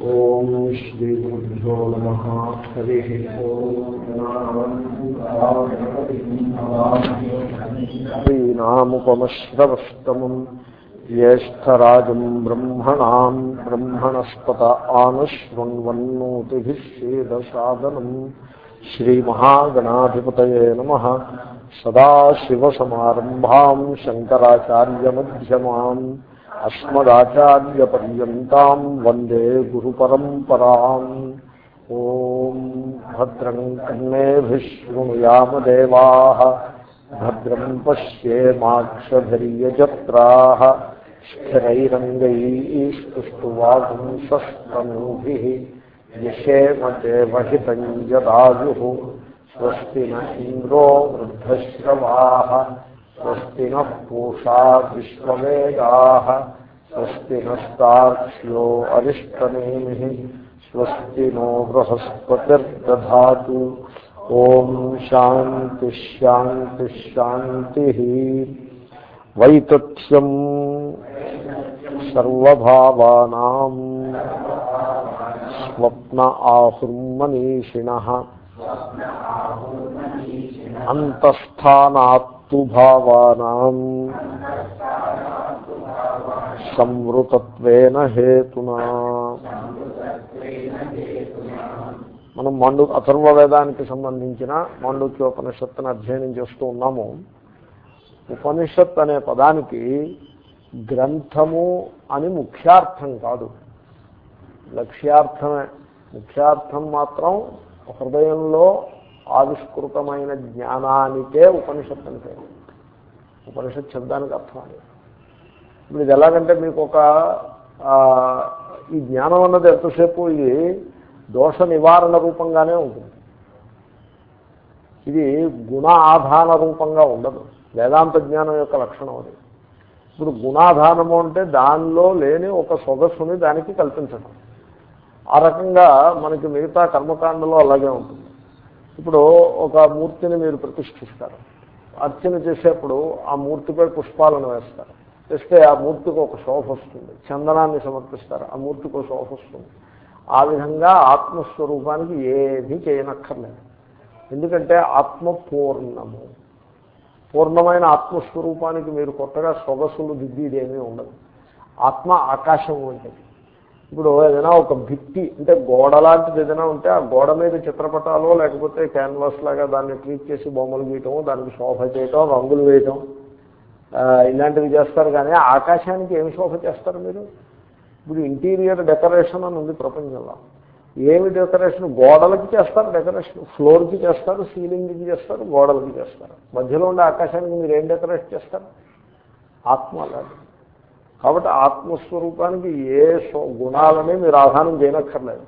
ఓం శ్రీ గురుభ్యో నమ హరి ఓంనాముపమశ్రవస్తమం జ్యేష్టరాజం బ్రహ్మణా బ్రహ్మణస్పత ఆనుష్వన్వన్నోతిభిషేదసాదనం శ్రీమహాగణాధిపతయే నమ సదాశివసమారంభాం అస్మదాచార్యపర్యంతం వందే గురు పరంపరా ఓం భద్రం కన్నేభిశృణుయామదేవా భద్రం పశ్యేమాక్షజ్రా స్థిరైరంగైస్తువాగుంసస్తనూభి యశేమదేవహితం స్వస్తి నంద్రో ఇంద్రో వృద్ధశ్రవా. స్వస్తి న పూషా విశ్వవేదా స్వస్తి నస్తాక్ష్యో అరిష్టనేమి స్వస్తి నో బృహస్పతిర్దా ఓం శాంతి శాంతి శాంతి వైతథ్యం సర్వభావానాం స్వప్న ఆహృమనీషిణ అంతస్థానాత్తు భావానాం సంవృతత్వేన హేతునా. మనం మండు అథర్వవేదానికి సంబంధించిన మాండుక్యోపనిషత్తుని అధ్యయనం చేస్తూ ఉన్నాము. ఉపనిషత్ అనే పదానికి గ్రంథము అని ముఖ్యార్థం కాదు. లక్ష్యార్థమే. ముఖ్యార్థం మాత్రం హృదయంలో ఆవిష్కృతమైన జ్ఞానానికే ఉపనిషత్తు అని పేరు. ఉపనిషత్ శబ్దానికి అర్థం అనేది ఇప్పుడు ఇది ఎలాగంటే మీకు ఒక ఈ జ్ఞానం అన్నది ఎంతసేపు ఇది దోష నివారణ రూపంగానే ఉంటుంది. ఇది గుణ ఆధాన రూపంగా ఉండదు. వేదాంత జ్ఞానం యొక్క లక్షణం అది. ఇప్పుడు గుణాధానము అంటే దానిలో లేని ఒక సొగస్సుని దానికి కల్పించడం ఆ రకంగా మనకి మిగతా కర్మకాండలో అలాగే ఉంటుంది. ఇప్పుడు ఒక మూర్తిని మీరు ప్రతిష్ఠిస్తారు. అర్చన చేసేప్పుడు ఆ మూర్తిపై పుష్పాలను వేస్తారు. వేస్తే ఆ మూర్తికి ఒక శోభ వస్తుంది. చందనాన్ని సమర్పిస్తారు ఆ మూర్తికి ఒక శోభ వస్తుంది. ఆ విధంగా ఆత్మస్వరూపానికి ఏమీ చేయనక్కర్లేదు. ఎందుకంటే ఆత్మ పూర్ణము పూర్ణమైన ఆత్మస్వరూపానికి మీరు కొత్తగా సొగసులు దిద్దిదేమీ ఉండదు. ఆత్మ ఆకాశం వంటిది. ఇప్పుడు ఏదైనా ఒక భిత్తి అంటే గోడ లాంటిది ఏదైనా ఉంటే ఆ గోడ మీద చిత్రపటాలు లేకపోతే క్యాన్వాస్ లాగా దాన్ని ట్రీట్ చేసి బొమ్మలు గీయటం దానికి శోభ చేయటం రంగులు వేయటం ఇలాంటివి చేస్తారు కానీ ఆకాశానికి ఏమి శోభ చేస్తారు మీరు? ఇప్పుడు ఇంటీరియర్ డెకరేషన్ అని ఉంది ప్రపంచంలో. ఏమి డెకరేషన్? గోడలకి చేస్తారు డెకరేషన్. ఫ్లోర్కి చేస్తారు సీలింగ్కి చేస్తారు గోడలకి చేస్తారు. మధ్యలో ఉండే ఆకాశానికి మీరు ఏం డెకరేట్ చేస్తారు? ఆత్మ అలాంటి కాబట్టి ఆత్మస్వరూపానికి ఏ గుణాలని మీరు ఆధానం చేయనక్కర్లేదు.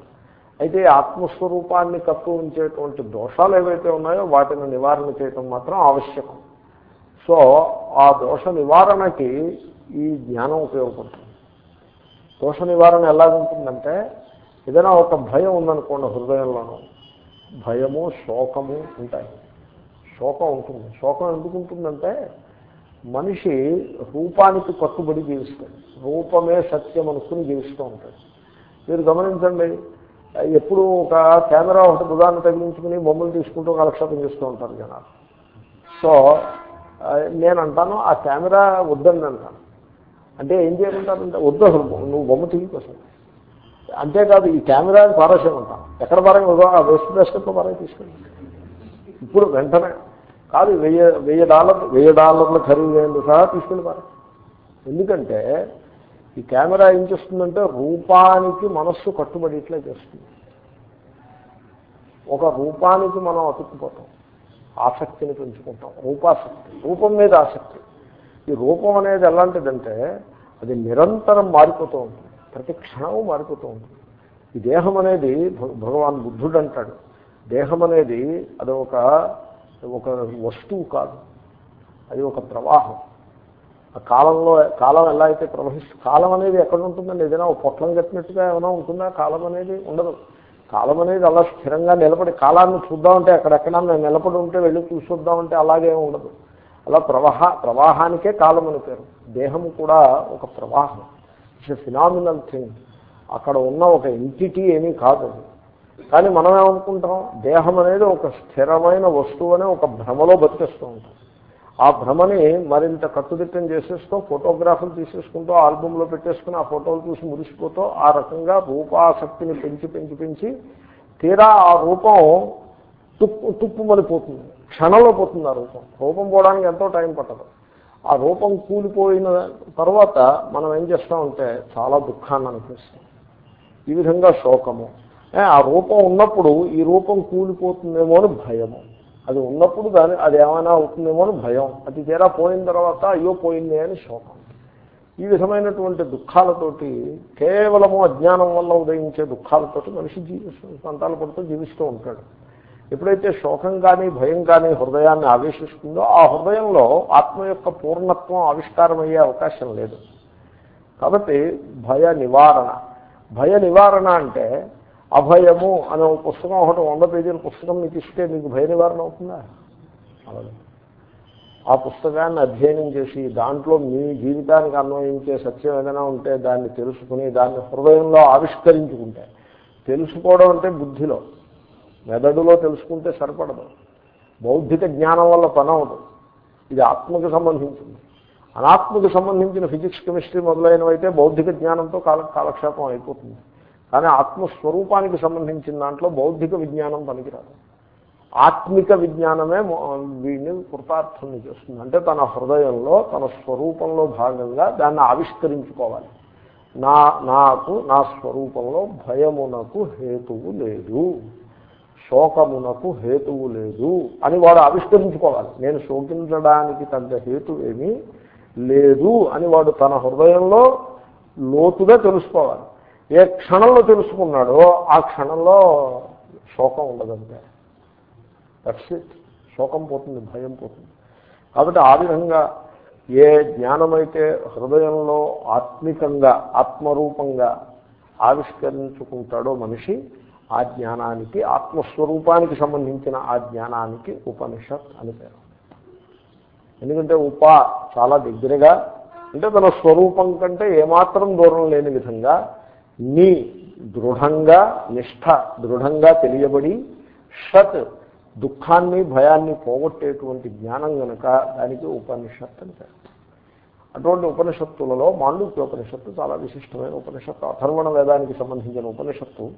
అయితే ఆత్మస్వరూపాన్ని తక్కువ ఉంచేటువంటి దోషాలు ఏవైతే ఉన్నాయో వాటిని నివారణ చేయటం మాత్రం ఆవశ్యకం. సో ఆ దోష నివారణకి ఈ జ్ఞానం ఉపయోగపడుతుంది. దోష నివారణ ఎలాగుంటుందంటే ఏదైనా ఒక భయం ఉందనుకోండి హృదయంలోనూ భయము శోకము ఉంటాయి. శోకం ఉంటుంది. శోకం ఎందుకు ఉంటుందంటే మనిషి రూపానికి కట్టుబడి జీవిస్తాడు. రూపమే సత్యం అనుకుని జీవిస్తూ ఉంటాడు. మీరు గమనించండి ఎప్పుడు ఒక కెమెరా ఒకటి బుధాన్ని తగిలించుకుని బొమ్మలు తీసుకుంటూ కాలక్షేపం చేస్తూ ఉంటారు జనాలు. సో నేను అంటాను ఆ కెమెరా వద్దని అంటాను. అంటే ఏం చేయమంటారంటే వద్దు అసలు నువ్వు బొమ్మ తీయకోసం అంతేకాదు ఈ కెమెరాని పారేసేమంటాం ఎక్కడ పారంగా ఆ వెస్ట్ బెస్ట్లో పారే తీసుకెళ్ళి. ఇప్పుడు వెంటనే కాదు వెయ్యి వెయ్యి డాలర్లు వెయ్యి డాలర్ల ఖరీదు సహా తీసుకెళ్ళి పారే ఎందుకంటే ఈ కెమెరా ఏం చేస్తుందంటే రూపానికి మనస్సు కట్టుబడి ఇట్లా చేస్తుంది. ఒక రూపానికి మనం అతుక్కుపోతాం. ఆసక్తిని పెంచుకుంటాం. రూపాసక్తి రూపం మీద ఆసక్తి. ఈ రూపం అనేది ఎలాంటిదంటే అది నిరంతరం మారిపోతూ ఉంటుంది. ప్రతి క్షణము మారిపోతూ ఉంటుంది. ఈ దేహం అనేది భగవాన్ బుద్ధుడు అంటాడు దేహం అనేది అది ఒక ఒక వస్తువు కాదు. అది ఒక ప్రవాహం. ఆ కాలంలో కాలం ఎలా అయితే ప్రవహిస్తుంది కాలం అనేది ఎక్కడ ఉంటుందండి? ఏదైనా ఒక పొట్లం కట్టినట్టుగా ఏమైనా ఉంటుందా? కాలం అనేది ఉండదు. కాలం అనేది అలా స్థిరంగా నిలబడి కాలాన్ని చూద్దామంటే అక్కడెక్కడన్నా నిలబడి ఉంటే వెళ్ళి చూసొద్దామంటే అలాగే ఉండదు. అలా ప్రవాహ ప్రవాహానికే కాలం అని పేరు. దేహం కూడా ఒక ప్రవాహం. ఇట్స్ ఎ ఫినామినల్ థింగ్ అక్కడ ఉన్న ఒక ఎంటిటీ ఏమీ కాదు. కానీ మనం ఏమనుకుంటాం? దేహం అనేది ఒక స్థిరమైన వస్తువు అనే ఒక భ్రమలో బతికేస్తూ ఉంటాం. ఆ భ్రమని మరింత కట్టుదిట్టం చేసేస్తూ ఫోటోగ్రాఫ్లు తీసేసుకుంటూ ఆల్బంలో పెట్టేసుకుని ఆ ఫోటోలు చూసి మురిసిపోతూ ఆ రకంగా రూపాసక్తిని పెంచి పెంచి పెంచి తీరా ఆ రూపం తుప్పు తుప్పుమనిపోతుంది క్షణంలో పోతుంది ఆ రూపం. రూపం పోవడానికి ఎంతో టైం పట్టదు. ఆ రూపం కూలిపోయిన తర్వాత మనం ఏం చేస్తామంటే చాలా దుఃఖాన్ని అనిపిస్తాం ఈ విధంగా శోకము. ఆ రూపం ఉన్నప్పుడు ఈ రూపం కూలిపోతుందేమో అని భయము. అది ఉన్నప్పుడు దాని అది ఏమైనా అవుతుందేమో అని భయం. అది తీరా పోయిన తర్వాత అయ్యో పోయింది అని శోకం. ఈ విధమైనటువంటి దుఃఖాలతోటి కేవలము అజ్ఞానం వల్ల ఉదయించే దుఃఖాలతోటి మనిషి జీవిస్తూ సంతాలు పడుతూ జీవిస్తూ ఉంటాడు. ఎప్పుడైతే శోకం కానీ భయం కానీ హృదయాన్ని ఆవేశిస్తుందో ఆ హృదయంలో ఆత్మ యొక్క పూర్ణత్వం ఆవిష్కారమయ్యే అవకాశం లేదు. కాబట్టి భయ నివారణ. భయ నివారణ అంటే అభయము అనే పుస్తకం ఒకటి వంద పేజీల పుస్తకం మీకు ఇస్తే మీకు భయ నివారణ అవుతుందా ఆ పుస్తకాన్ని అధ్యయనం చేసి దాంట్లో మీ జీవితానికి అన్వయించే సత్యం ఏదైనా ఉంటే దాన్ని తెలుసుకుని దాన్ని హృదయంలో ఆవిష్కరించుకుంటే. తెలుసుకోవడం అంటే బుద్ధిలో. మెదడులో తెలుసుకుంటే సరిపడదు. బౌద్ధిక జ్ఞానం వల్ల పని అవదు ఇది ఆత్మకు సంబంధించింది. అనాత్మకు సంబంధించిన ఫిజిక్స్ కెమిస్ట్రీ మొదలైనవైతే బౌద్ధిక జ్ఞానంతో కాల కాలక్షేపం అయిపోతుంది. కానీ ఆత్మస్వరూపానికి సంబంధించిన దాంట్లో బౌద్ధిక విజ్ఞానం పనికిరాదు. ఆత్మిక విజ్ఞానమే వీడిని కృతార్థుని చేస్తుంది. అంటే తన హృదయంలో తన స్వరూపంలో భాగంగా దాన్ని ఆవిష్కరించుకోవాలి. నా నాకు నా స్వరూపంలో భయమునకు హేతువు లేదు. శోకమునకు హేతువు లేదు అని వాడు ఆవిష్కరించుకోవాలి. నేను శోకించడానికి తగ్గ హేతు ఏమీ లేదు అని వాడు తన హృదయంలో లోతుగా తెలుసుకోవాలి. ఏ క్షణంలో తెలుసుకున్నాడో ఆ క్షణంలో శోకం ఉండదంటే దట్స్ ఇట్ శోకం పోతుంది భయం పోతుంది. కాబట్టి ఆ విధంగా ఏ జ్ఞానమైతే హృదయంలో ఆత్మికంగా ఆత్మరూపంగా ఆవిష్కరించుకుంటాడో మనిషి ఆ జ్ఞానానికి ఆత్మస్వరూపానికి సంబంధించిన ఆ జ్ఞానానికి ఉపనిషత్ అని పేరు. ఎందుకంటే ఉప చాలా దగ్గరగా అంటే తన స్వరూపం కంటే ఏమాత్రం దూరం లేని విధంగా నీ దృఢంగా నిష్ఠ దృఢంగా తెలియబడి షత్ దుఃఖాన్ని భయాన్ని పోగొట్టేటువంటి జ్ఞానం గనక దానికి ఉపనిషత్ అని అటువంటి ఉపనిషత్తులలో మాండూక్య ఉపనిషత్తు చాలా విశిష్టమైన ఉపనిషత్తు అథర్వణ వేదానికి సంబంధించిన ఉపనిషత్తు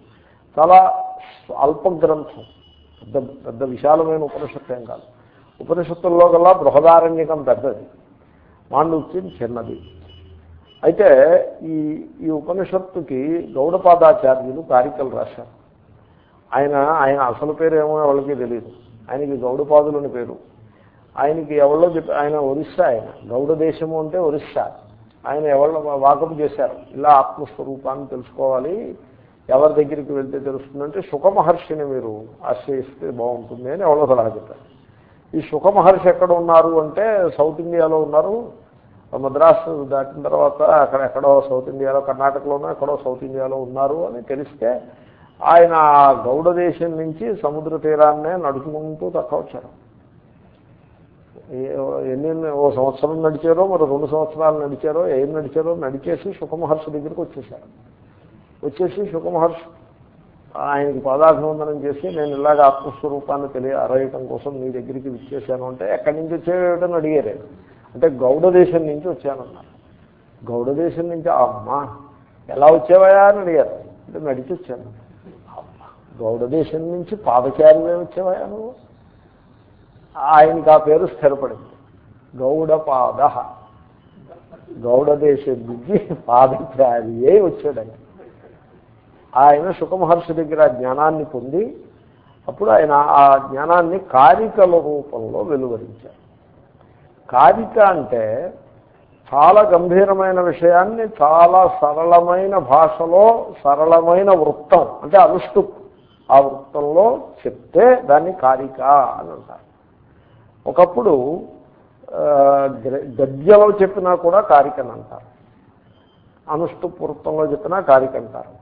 చాలా అల్ప గ్రంథం పెద్ద పెద్ద విశాలమైన ఉపనిషత్తు ఏం కాదు. ఉపనిషత్తుల్లో గల బృహదారణ్యకం పెద్దది. మాండూక్యం చిన్నది. అయితే ఈ ఈ ఉపనిషత్తుకి గౌడపాదాచార్యులు కారికలు రాశారు. ఆయన ఆయన అసలు పేరు ఏమో ఎవరికి తెలియదు ఆయనకి గౌడపాదులని పేరు. ఆయనకి ఎవరో చెప్పి ఆయన ఒరిస్సా ఆయన. గౌడ దేశము అంటే ఒరిస్సా. ఆయన ఎవరో వాకపు చేశారు. ఇలా ఆత్మస్వరూపాన్ని తెలుసుకోవాలి. ఎవరి దగ్గరికి వెళ్తే తెలుస్తుందంటే సుఖమహర్షిని మీరు ఆశ్రయిస్తే బాగుంటుంది అని ఎవరో సలహా చెప్పారు. ఈ సుఖమహర్షి ఎక్కడ ఉన్నారు అంటే సౌత్ ఇండియాలో ఉన్నారు. మద్రాసు దాటిన తర్వాత అక్కడ ఎక్కడో సౌత్ ఇండియాలో కర్ణాటకలోనో ఎక్కడో సౌత్ ఇండియాలో ఉన్నారు అని తెలిస్తే ఆయన గౌడ దేశం నుంచి సముద్ర తీరాన్నే నడుచుకుంటూ తక్కువ వచ్చారు. ఎన్ని ఓ సంవత్సరం నడిచారో మరి రెండు సంవత్సరాలు నడిచారో ఏం నడిచారో నడిచేసి సుఖమహర్షి దగ్గరికి వచ్చేసారు వచ్చేసి సుఖమహర్షి ఆయనకి పాదాభివందనం చేసి నేను ఇలాగ ఆత్మస్వరూపాన్ని తెలియ అరయటం కోసం మీ దగ్గరికి విచ్చేసాను అంటే ఎక్కడి నుంచి వచ్చేటని అడిగారు అంటే గౌడ దేశం నుంచి వచ్చానన్నారు. గౌడ దేశం నుంచి అమ్మా ఎలా వచ్చావయా అని అడిగారు. అంటే నడిచి వచ్చాను. గౌడ దేశం నుంచి పాదచారులే వచ్చావయా నువ్వు? ఆయనకి ఆ పేరు స్థిరపడింది. గౌడపాద గౌడదేశం నుంచి పాదచారి అయి వచ్చాడు ఆయన ఆయన సుఖమహర్షి దగ్గర జ్ఞానాన్ని పొంది అప్పుడు ఆయన ఆ జ్ఞానాన్ని కారికల రూపంలో వెలువరించారు. కారిక అంటే చాలా గంభీరమైన విషయాన్ని చాలా సరళమైన భాషలో సరళమైన వృత్తం అంటే అనుష్టు ఆ వృత్తంలో చెప్తే దాన్ని కారిక అని అంటారు. ఒకప్పుడు గద్యలో చెప్పినా కూడా కారికని అంటారు. అనుష్టు వృత్తంలో చెప్పినా కారిక అంటారు.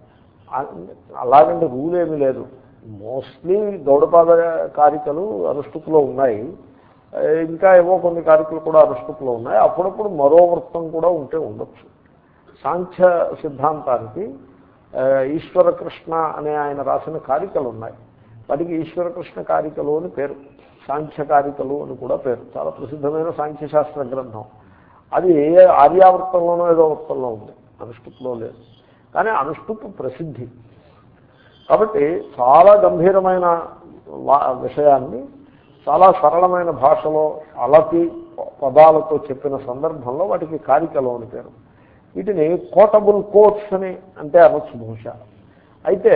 అలాగంటే రూల్ ఏమీ లేదు. మోస్ట్లీ గౌడపాద కారికలు అనుష్టుపులో ఉన్నాయి. ఇంకా ఏవో కొన్ని కారికలు కూడా అనుష్టుపులో ఉన్నాయి. అప్పుడప్పుడు మరో వృత్తం కూడా ఉంటే ఉండొచ్చు. సాంఖ్య సిద్ధాంతానికి ఈశ్వరకృష్ణ ఈశ్వర కృష్ణ అనే ఆయన రాసిన కారికలు ఉన్నాయి. వాటికి ఈశ్వర కృష్ణ కారికలు అని పేరు. సాంఖ్య కారికలు అని కూడా పేరు. చాలా ప్రసిద్ధమైన సాంఖ్యశాస్త్ర గ్రంథం. అది ఏ ఆర్యావృత్తంలోనో ఏదో వృత్తంలో ఉంది. అనుష్టుప్లో లేదు. కానీ అనుష్టుప్ ప్రసిద్ధి. కాబట్టి చాలా గంభీరమైన వా- విషయాన్ని చాలా సరళమైన భాషలో అలతి పదాలతో చెప్పిన సందర్భంలో వాటికి కారికలు అని పేరు. వీటిని కోటబుల్ కోట్స్ అని అంటే అనొచ్చు బహుశా. అయితే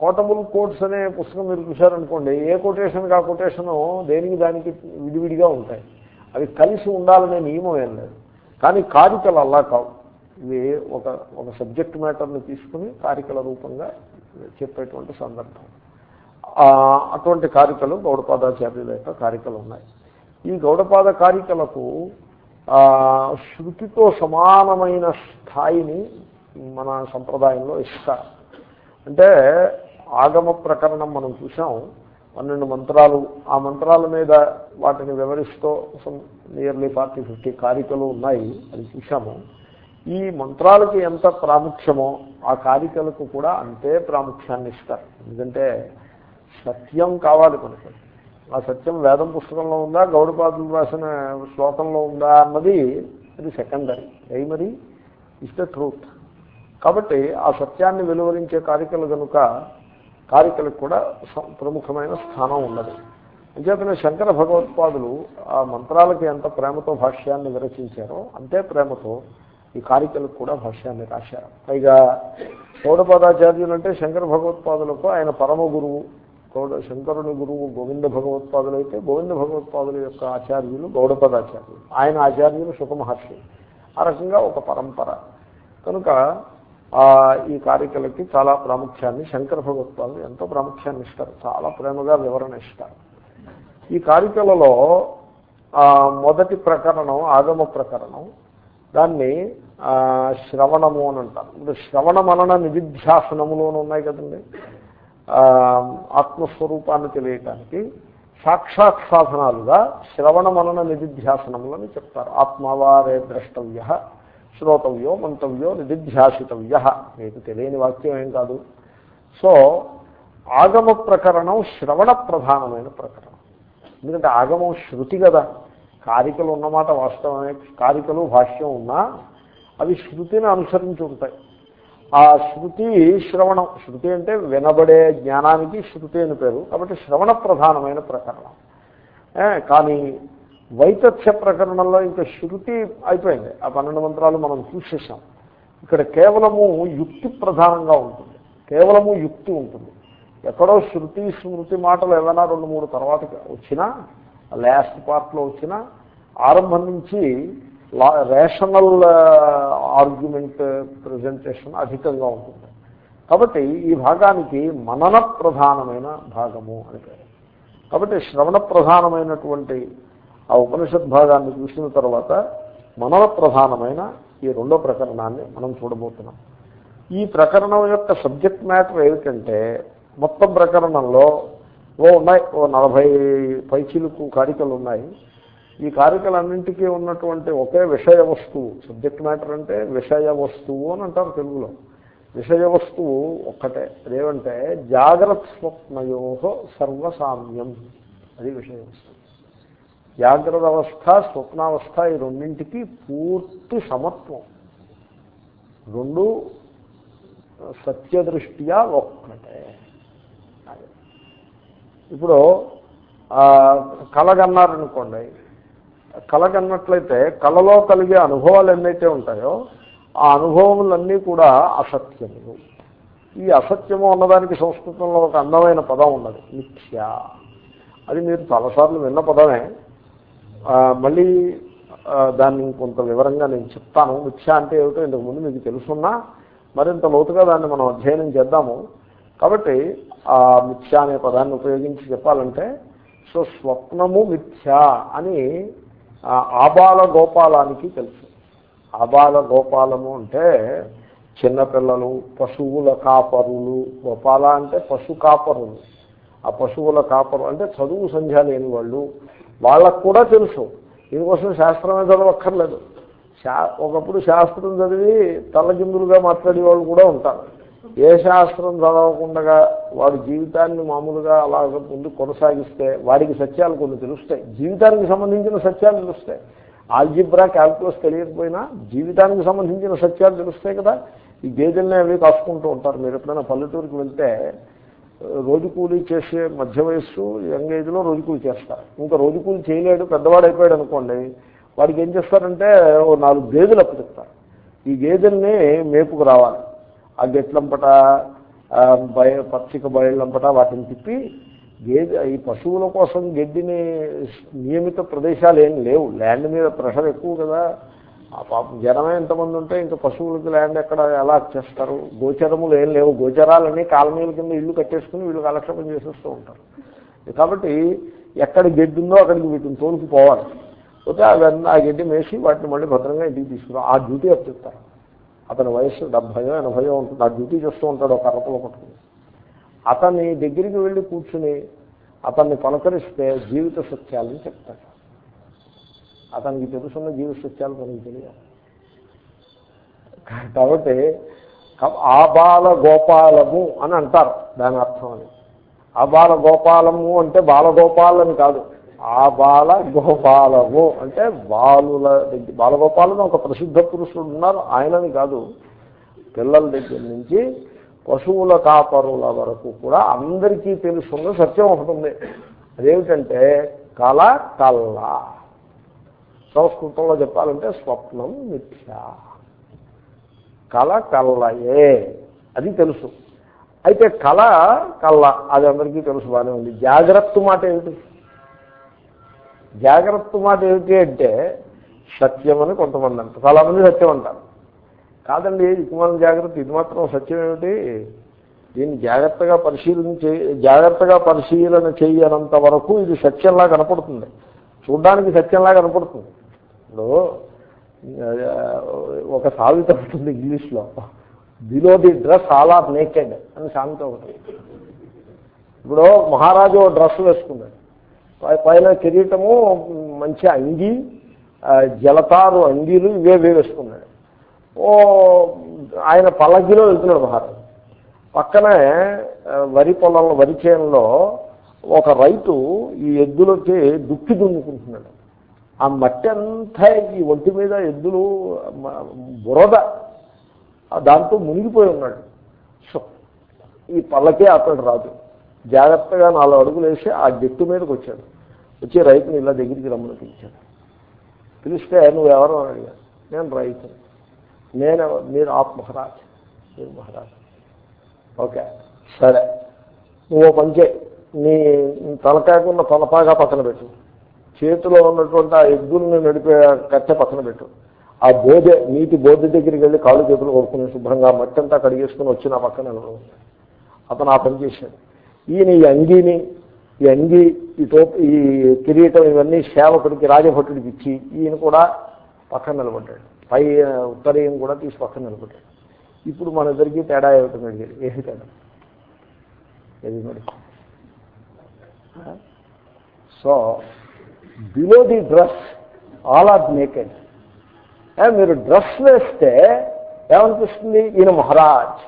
కోటబుల్ కోట్స్ అనే పుస్తకం మీరు చూశారనుకోండి ఏ కొటేషన్కి ఆ కొటేషను దేనికి దానికి విడివిడిగా ఉంటాయి. అవి కలిసి ఉండాలనే నియమం ఏం లేదు. కానీ కారికలు అలా కావు. ఇవి ఒక ఒక సబ్జెక్ట్ మ్యాటర్ని తీసుకుని కారికల రూపంగా చెప్పేటువంటి సందర్భం. అటువంటి కారికలు గౌడపాదాచార్యుల యొక్క కారికలు ఉన్నాయి. ఈ గౌడపాద కారికలకు శృతితో సమానమైన స్థాయిని మన సంప్రదాయంలో ఇస్తారు. అంటే ఆగమ ప్రకరణం మనం చూసాం పన్నెండు మంత్రాలు ఆ మంత్రాల మీద వాటిని వివరిస్తూ నియర్లీ ఫార్టీ ఫిఫ్టీ కారికలు ఉన్నాయి. అది చూసాము ఈ మంత్రాలకి ఎంత ప్రాముఖ్యమో ఆ కారికలకు కూడా అంతే ప్రాముఖ్యాన్ని ఇస్తారు. ఎందుకంటే సత్యం కావాలి మనకి. ఆ సత్యం వేదం పుస్తకంలో ఉందా? గౌడపాదులు రాసిన శ్లోకంలో ఉందా అన్నది అది secondary primary is the truth కాబట్టి ఆ సత్యాన్ని వెలువరించే కారికలు కనుక కారికలకు కూడా ప్రముఖమైన స్థానం ఉన్నది. అంచేతనే శంకర భగవత్పాదులు ఆ మంత్రాలకి ఎంత ప్రేమతో భాష్యాన్ని విరచించారో అంతే ప్రేమతో ఈ కారికలకు కూడా భాష్యాన్ని రాశారు. పైగా గౌడపాదాచార్యులు అంటే శంకర భగవత్పాదులకు ఆయన పరమ గురువు. గౌడ శంకరుని గురువు గోవింద భగవత్పాదులు అయితే గోవింద భగవత్పాదుల యొక్క ఆచార్యులు గౌడపదాచార్యులు ఆయన ఆచార్యులు సుఖమహర్షి ఆ రకంగా ఒక పరంపర. కనుక ఈ కార్యకలకి చాలా ప్రాముఖ్యాన్ని శంకర భగవత్పాదులు ఎంతో ప్రాముఖ్యాన్ని ఇస్తారు. చాలా ప్రేమగా వివరణ ఇస్తారు. ఈ కారికలలో మొదటి ప్రకరణం ఆగమ ప్రకరణం. దాన్ని శ్రవణము అని అంటారు. ఇప్పుడు శ్రవణ మనన నిధిధ్యాసనములోనూ ఉన్నాయి కదండి. ఆత్మస్వరూపాన్ని తెలియటానికి సాక్షాత్ సాధనాలుగా శ్రవణ మనన నిధిధ్యాసనములని చెప్తారు. ఆత్మవారే ద్రష్టవ్య శ్రోతవ్యో మంతవ్యో నిధిధ్యాసితవ్య మీకు తెలియని వాక్యం ఏం కాదు. సో ఆగమ ప్రకరణం శ్రవణ ప్రధానమైన ప్రకరణం. ఎందుకంటే ఆగమం శృతి కదా. కారికలు ఉన్నమాట వాస్తవమే. కారికలు భాష్యం ఉన్నా అవి శృతిని అనుసరించి ఉంటాయి. ఆ శృతి శ్రవణం. శృతి అంటే వినబడే జ్ఞానానికి శృతి అని పేరు. కాబట్టి శ్రవణ ప్రధానమైన ప్రకరణం. కానీ వైతథ్య ప్రకరణంలో ఇంకా శృతి అయిపోయింది. ఆ పన్నెండు మంత్రాలు మనం చూసేసాం. ఇక్కడ కేవలము యుక్తి ప్రధానంగా ఉంటుంది. కేవలము యుక్తి ఉంటుంది. ఎక్కడో శృతి స్మృతి మాటలు ఏదైనా రెండు మూడు తర్వాత వచ్చినా లాస్ట్ పార్ట్లో వచ్చినా ఆరంభం నుంచి రేషనల్ ఆర్గ్యుమెంట్ ప్రజెంటేషన్ అధికంగా ఉంటుంది. కాబట్టి ఈ భాగానికి మనన ప్రధానమైన భాగము అని పేరు. కాబట్టి శ్రవణ ప్రధానమైనటువంటి ఆ ఉపనిషత్ భాగాన్ని చూసిన తర్వాత మనన ప్రధానమైన ఈ రెండో ప్రకరణాన్ని మనం చూడబోతున్నాం. ఈ ప్రకరణం యొక్క సబ్జెక్ట్ మ్యాటర్ ఏమిటంటే మొత్తం ప్రకరణంలో ఓ ఉన్నాయి ఓ నలభై పైచీలకు కారికలు ఉన్నాయి. ఈ కారికలన్నింటికీ ఉన్నటువంటి ఒకే విషయ వస్తువు సబ్జెక్ట్ మ్యాటర్ అంటే విషయ వస్తువు అని అంటారు తెలుగులో. విషయ వస్తువు ఒక్కటే. అదేమంటే జాగ్రత్త స్వప్నయో సర్వసామ్యం. అది విషయ వస్తువు. జాగ్రత్త అవస్థ స్వప్నావస్థ ఈ రెండింటికి పూర్తి సమత్వం. రెండు సత్యదృష్ట్యా ఒక్కటే. ఇప్పుడు కలగన్నారనుకోండి కలగన్నారనుకోండి కలగన్నట్లయితే కలలో కలిగే అనుభవాలు ఎన్నైతే ఉంటాయో ఆ అనుభవములన్నీ కూడా అసత్యములు. ఈ అసత్యము అన్నదానికి సంస్కృతంలో ఒక అందమైన పదం ఉన్నది మిథ్య. అది మీరు చాలాసార్లు విన్న పదమే. మళ్ళీ దాన్ని కొంత వివరంగా నేను చెప్తాను. మిథ్య అంటే ఏమిటో ఇంతకుముందు మీకు తెలుసున్నా. మరింత లోతుగా దాన్ని మనం అధ్యయనం చేద్దాము. కాబట్టి ఆ మిథ్య అనే పదాన్ని ఉపయోగించి చెప్పాలంటే సో స్వప్నము మిథ్య అని ఆబాల గోపాలానికి తెలుసు. ఆబాల గోపాలము అంటే చిన్నపిల్లలు పశువుల కాపరులు. గోపాల అంటే పశు కాపరులు. ఆ పశువుల కాపరు అంటే చదువు సంధ్య లేని వాళ్ళు. వాళ్ళకు కూడా తెలుసు. దీనికోసం శాస్త్రమే చదవక్కర్లేదు. శా ఒకప్పుడు శాస్త్రం చదివి తల్లకిందులుగా మాట్లాడే వాళ్ళు కూడా ఉంటారు. ఏ శాస్త్రం చదవకుండా వాడు జీవితాన్ని మామూలుగా అలా ముందు కొనసాగిస్తే వాడికి సత్యాలు కొన్ని తెలుస్తాయి. జీవితానికి సంబంధించిన సత్యాలు తెలుస్తాయి. ఆల్జిబ్రా క్యాల్కులస్ తెలియకపోయినా జీవితానికి సంబంధించిన సత్యాలు తెలుస్తాయి కదా. ఈ గేదెల్ని అవి కాసుకుంటూ ఉంటారు. మీరు ఎప్పుడైనా పల్లెటూరుకి వెళ్తే రోజు కూలీ చేసే మధ్య వయస్సు యంగ్ ఏజ్లో రోజు కూలీ చేస్తారు. ఇంకా రోజు కూలీ చేయలేడు పెద్దవాడు అయిపోయాడు అనుకోండి వాడికి ఏం చేస్తారంటే ఓ నాలుగు గేదెలు అప్పు చెప్తారు ఈ గేదెల్ని మేపుకు రావాలి. ఆ గెట్లంపట బయ పచ్చిక బయళ్ళంపట వాటిని తిప్పి గేదె ఈ పశువుల కోసం గడ్డిని నియమిత ప్రదేశాలు ఏం లేవు. ల్యాండ్ మీద ప్రెషర్ ఎక్కువ కదా. ఆ పాపం జనమే ఎంతమంది ఉంటే ఇంకా పశువులకి ల్యాండ్ ఎక్కడ ఎలా చేస్తారు? గోచరములు ఏం లేవు. గోచరాలన్నీ కాలనీల కింద ఇల్లు కట్టేసుకుని వీళ్ళు కాలక్షేపం చేసేస్తూ ఉంటారు. కాబట్టి ఎక్కడ గడ్డి ఉందో అక్కడికి వీటిని తోలుకుపోవాలి. పోతే అవన్నీ ఆ గడ్డి మేసి వాటిని మళ్ళీ భద్రంగా ఇంటికి తీసుకురావు ఆ డ్యూటీ అప్ అతని వయసు డెబ్భయో ఎనభయో ఉంటుంది. ఆ డ్యూటీ చేస్తూ ఉంటాడు ఒక కర్రపులో పట్టుకుని అతని దగ్గరికి వెళ్ళి కూర్చుని అతన్ని పలకరిస్తే జీవిత సత్యాలని చెప్తాడు. అతనికి తెలుసున్న జీవిత సత్యాలు మనకి తెలియాలి. కాబట్టి ఆబాల గోపాలము అని అంటారు. దాని అర్థం అని ఆబాల గోపాలము అంటే బాలగోపాలని కాదు. ఆ బాల గోపాలము. అంటే బాలుల దగ్గర బాలగోపాలను ఒక ప్రసిద్ధ పురుషుడు ఉన్నారు. ఆయనని కాదు పిల్లల దగ్గర నుంచి పశువుల కాపరుల వరకు కూడా అందరికీ తెలుసున్న సత్యం ఒకటి ఉంది. అదేమిటంటే కళ కళ్ళ సంస్కృతంలో చెప్పాలంటే స్వప్నం మిథ్య. కళ కళ్ళయే అది తెలుసు. అయితే కళ కళ్ళ అది అందరికీ తెలుసు బాగానే ఉంది. జాగ్రత్త మాట ఏమిటి? జాగ్రత్త మాట ఏమిటి అంటే సత్యం అని కొంతమంది అంటారు. చాలామంది సత్యం అంటారు. కాదండి ఇకుమాన జాగ్రత్త ఇది మాత్రం సత్యం ఏమిటి? దీన్ని జాగ్రత్తగా పరిశీలన చే జాగ్రత్తగా పరిశీలన చేయనంత వరకు ఇది సత్యంలా కనపడుతుంది. చూడ్డానికి సత్యంలా కనపడుతుంది. ఇప్పుడు ఒక సావిత ఉంటుంది ఇంగ్లీష్లో below the dress all are naked అని సామెత ఒకటి. ఇప్పుడు మహారాజు ఓ డ్రెస్ వేసుకున్నాడు. పైన కిరీటము మంచి అంగి జలతారు అంగీలు ఇవే వేవేసుకున్నాడు ఓ ఆయన పల్లకిలో వెళ్తున్నాడు మహారాజు. పక్కనే వరి పొలంలో వరి చేనులో ఒక రైతు ఈ ఎద్దులకి దుక్కి దున్నుకుంటున్నాడు. ఆ మట్టి అంతా ఈ ఒంటి మీద ఎద్దులు బురద దాంతో మునిగిపోయి ఉన్నాడు. సో ఈ పల్లకే అతడు రాదు జాగ్రత్తగా నాలుగు అడుగులు వేసి ఆ గట్టు మీదకి వచ్చాడు. వచ్చి రైతుని ఇలా దగ్గరికి రమ్మని పిలిచాడు. పిలిస్తే నువ్వు ఎవరో? అడిగాను నేను రైతుని. నేను మీరు ఆప్ మహారాజ్. మీరు మహారాజ్. ఓకే. సరే. నువ్వు పంచే పని చేయి. నీ తలకాయకున్న తలపాగా పక్కన పెట్టు. చేతిలో ఉన్నటువంటి ఆ ఎగ్గుల్ని నడిపే కట్టె పక్కన పెట్టు. ఆ బోధె నీటి బోధ దగ్గరికి వెళ్ళి కాళ్ళు చేతులు కొడుకుని శుభ్రంగా మట్టి అంతా కడిగేసుకుని వచ్చి నా పక్కన నిలబడి అతను ఆ పని చేశాడు. ఈయన ఈ అంగీని ఈ అంగి ఈ టోప్ ఈ కిరీటం ఇవన్నీ సేవకుడికి రాజభటుడికి ఇచ్చి ఈయన కూడా పక్కన నిలబడ్డాడు. పై ఉత్తరీయం కూడా తీసి పక్కన నిలబడ్డాడు. ఇప్పుడు మన ఇద్దరికి తేడా ఏమిటని అడిగాడు ఏమి తేడా? ఏది మరి? So below the dress all are naked మీరు డ్రెస్ వేస్తే ఏమనిపిస్తుంది? ఈయన మహారాజ్.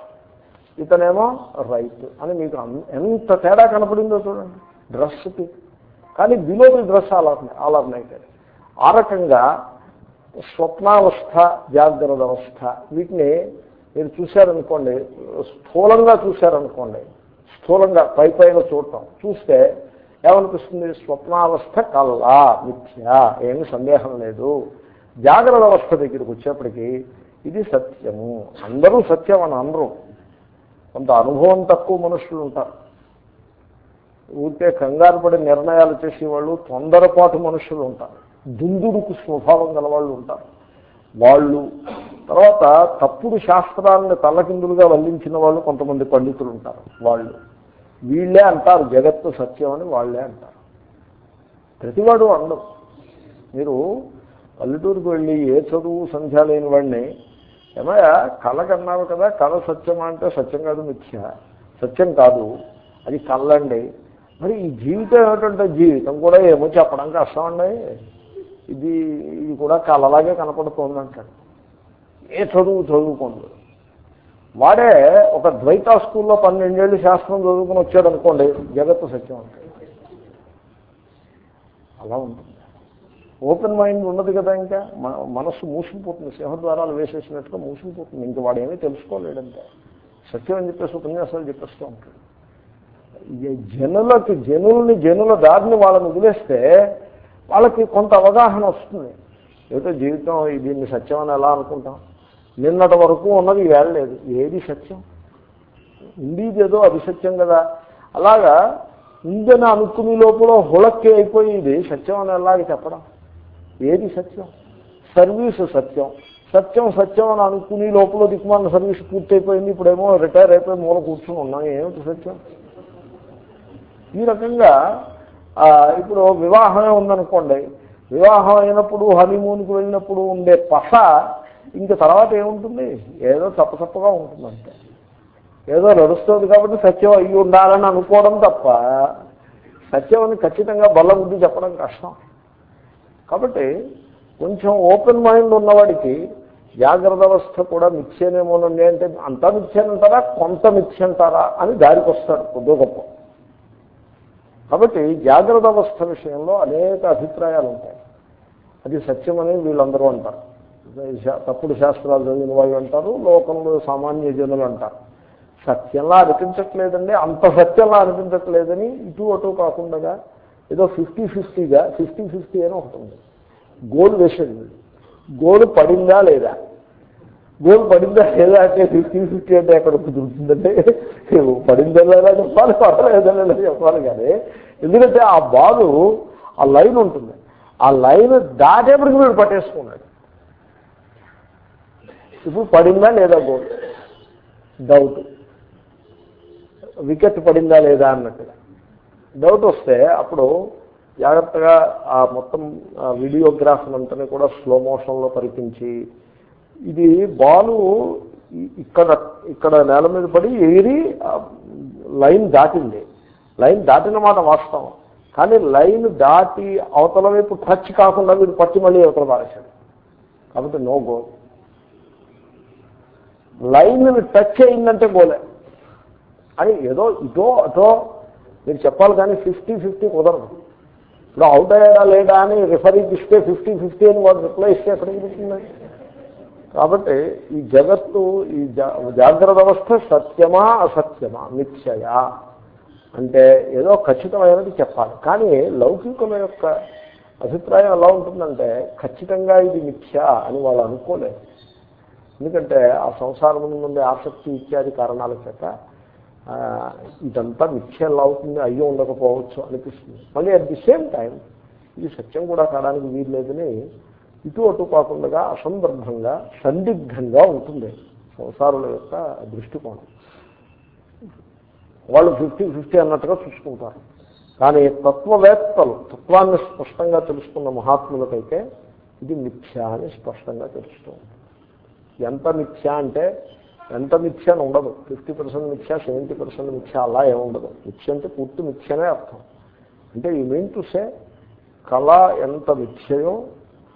ఇతనేమో రైతు అని మీకు ఎంత తేడా కనపడిందో చూడండి. డ్రెస్కి కానీ below the dress all are ఆ రకంగా స్వప్నావస్థ జాగ్రత్త అవస్థ వీటిని మీరు చూశారనుకోండి స్థూలంగా చూశారనుకోండి స్థూలంగా పై పైన చూడటం చూస్తే ఏమనిపిస్తుంది? స్వప్నావస్థ కల్లా మిథ్య ఏమి సందేహం లేదు. జాగ్రత్త అవస్థ దగ్గరికి వచ్చేప్పటికీ ఇది సత్యము. అందరూ సత్యం అని అనరు. కొంత అనుభవం తక్కువ మనుషులు ఉంటారు. ఊరికే కంగారు పడి నిర్ణయాలు చేసేవాళ్ళు తొందరపాటు మనుషులు ఉంటారు. దుందుడుకు స్వభావం గల వాళ్ళు ఉంటారు. వాళ్ళు తర్వాత తప్పుడు శాస్త్రాలను తల్లకిందులుగా వల్లించిన వాళ్ళు కొంతమంది పండితులు ఉంటారు. వాళ్ళు వీళ్ళే అంటారు జగత్తు సత్యం అని వాళ్ళే అంటారు. ప్రతివాడు అండం మీరు పల్లెటూరుకు వెళ్ళి ఏ చదువు సంధ్య లేని వాడిని ఏమయ్య? కళ కన్నావు కదా కళ సత్యమా అంటే సత్యం కాదు మిథ్య. సత్యం కాదు అది కళ్ళండి. మరి ఈ జీవితం ఏమిటంటే జీవితం కూడా ఏమో చెప్పడం కష్టమండి ఇది ఇది కూడా కళలాగే కనపడుతోంది అంటాడు. ఏ చదువు చదువుకోండి. వాడే ఒక ద్వైత స్కూల్లో పన్నెండేళ్ళు శాస్త్రం చదువుకుని వచ్చాడు అనుకోండి జగత్తు సత్యం అంటే అలా ఉంటుంది. ఓపెన్ మైండ్ ఉన్నది కదా ఇంకా. మనస్సు మూసుకుపోతుంది. సింహద్వారాలు వేసేసినట్టుగా మూసుకుపోతుంది. ఇంక వాడు ఏమీ సత్యం అని చెప్పేసి ఉపన్యాసాలు చెప్పేస్తూ ఉంటాడు. జనులకి జనుల్ని జనుల దారిని వాళ్ళని వదిలేస్తే వాళ్ళకి కొంత అవగాహన వస్తుంది. ఏదో జీవితం దీన్ని సత్యం అని ఎలా అనుకుంటాం? నిన్నటి వరకు ఉన్నది ఈవేళ లేదు. ఏది సత్యం? ఉండేది ఏదో అది సత్యం కదా. అలాగా ఉందని అనుకునే లోపల హుళక్కి అయిపోయి ఇది సత్యం అని ఎలాగ చెప్పడం? ఏది సత్యం? సర్వీసు సత్యం. సత్యం సత్యం అని అనుకుని లోపల దిక్కుమాలిన సర్వీస్ పూర్తయిపోయింది ఇప్పుడేమో రిటైర్ అయిపోయి మూల కూర్చొని ఉన్నాం. ఏమిటి సత్యం? ఈ రకంగా ఇప్పుడు వివాహమే ఉందనుకోండి. వివాహం అయినప్పుడు హనీమూన్కి వెళ్ళినప్పుడు ఉండే పస ఇంక తర్వాత ఏముంటుంది? ఏదో తప్ప తప్పగా ఉంటుందంటే ఏదో నడుస్తుంది కాబట్టి సత్యం అయ్యి ఉండాలని అనుకోవడం తప్ప సత్యం అని ఖచ్చితంగా బల్ల బుద్ధి చెప్పడం కష్టం. కాబట్టి కొంచెం ఓపెన్ మైండ్ ఉన్నవాడికి జాగ్రత్త అవస్థ కూడా మిథ్యనేమోనండి అంటే అంతా మిథ్యనంటారా? కొంత మిథ్యంటారా? అని దారికి వస్తాడు కొద్దో గొప్ప. కాబట్టి జాగ్రత్త అవస్థ విషయంలో అనేక అభిప్రాయాలు ఉంటాయి అది సత్యమని వీళ్ళందరూ అంటారు. తప్పుడు శాస్త్రాలు చదివిన వాళ్ళు అంటారు లోకంలో సామాన్య జనులు అంటారు. సత్యంలా అనిపించట్లేదండి అంత సత్యంలా అనిపించట్లేదని ఇటు అటు కాకుండా ఏదో ఫిఫ్టీ ఫిఫ్టీగా ఫిఫ్టీ ఫిఫ్టీ అని ఒకటి ఉంది. గోల్ వేసేది గోల్ పడిందా లేదా? గోల్ పడిందా లేదా అంటే ఫిఫ్టీ ఫిఫ్టీ అంటే ఎక్కడ కుదురుతుందంటే పడిందా లేదా చెప్పాలి పడలేదా చెప్పాలి కానీ ఎందుకంటే ఆ బాలు ఆ లైన్ ఉంటుంది. ఆ లైన్ దాటేపటికి వీడు పట్టేసుకున్నాడు. ఇప్పుడు పడిందా లేదా గోల్? డౌట్. వికెట్ పడిందా లేదా అన్నట్టుగా. డౌట్ వస్తే అప్పుడు జాగ్రత్తగా ఆ మొత్తం వీడియోగ్రాఫ్ అంతా కూడా స్లో మోషన్లో పరిపించి ఇది బాలు ఇక్కడ ఇక్కడ నేల మీద పడి ఎగిరి లైన్ దాటింది. లైన్ దాటిన మాట వాస్తవం. కానీ లైన్ దాటి అవతల వైపు టచ్ కాకుండా వీడు పచ్చి మళ్ళీ అవతల పారేశాడు. కాబట్టి నో గోల్ లైన్ టచ్ అయిందంటే గోలే అని ఏదో ఇటో అటో మీరు చెప్పాలి కానీ ఫిఫ్టీ ఫిఫ్టీ కుదరదు. ఇప్పుడు అవుట్ అయ్యాడా లేదా అని రిఫరీ ఇస్తే ఫిఫ్టీ ఫిఫ్టీ అని వాడు రిప్లై ఇస్తే ఎక్కడికి పోతుంది? కాబట్టి ఈ జగత్తు ఈ జా- జాగ్రత్త అవస్థ సత్యమా అసత్యమా? మిథ్యయా అంటే ఏదో ఖచ్చితమైనది చెప్పాలి. కానీ లౌకికుల యొక్క అభిప్రాయం ఎలా ఉంటుందంటే ఖచ్చితంగా ఇది మిథ్య అని వాళ్ళు అనుకోలేదు. ఎందుకంటే ఆ సంసారం నుండి ఆసక్తి ఇత్యాది కారణాల చేత ఇదంతా మిథ్య ఎలా అవుతుంది అయ్యో ఉండకపోవచ్చు అనిపిస్తుంది. మళ్ళీ అట్ ది సేమ్ టైం ఇది సత్యం కూడా కాడానికి వీలు లేదని ఇటు అటు కాకుండా అసందర్భంగా సందిగ్ధంగా ఉంటుంది సంసారుల యొక్క దృష్టికోణం. వాళ్ళు ఫిఫ్టీ ఫిఫ్టీ అన్నట్టుగా చూసుకుంటారు. కానీ తత్వవేత్తలు తత్వాన్ని స్పష్టంగా తెలుసుకున్న మహాత్ములకైతే ఇది మిథ్య అని స్పష్టంగా తెలుస్తుంది ఎంత మిథ్య అంటే ఎంత మిథ్య అని ఉండదు. ఫిఫ్టీ పర్సెంట్ మిథ్య సెవెంటీ పర్సెంట్ మిథ్య అలా ఏముండదు మిథ్య అంటే పూర్తి మిథ్యనే అర్థం. అంటే ఈ మీన్ టు సే కళ ఎంత మిథ్యయో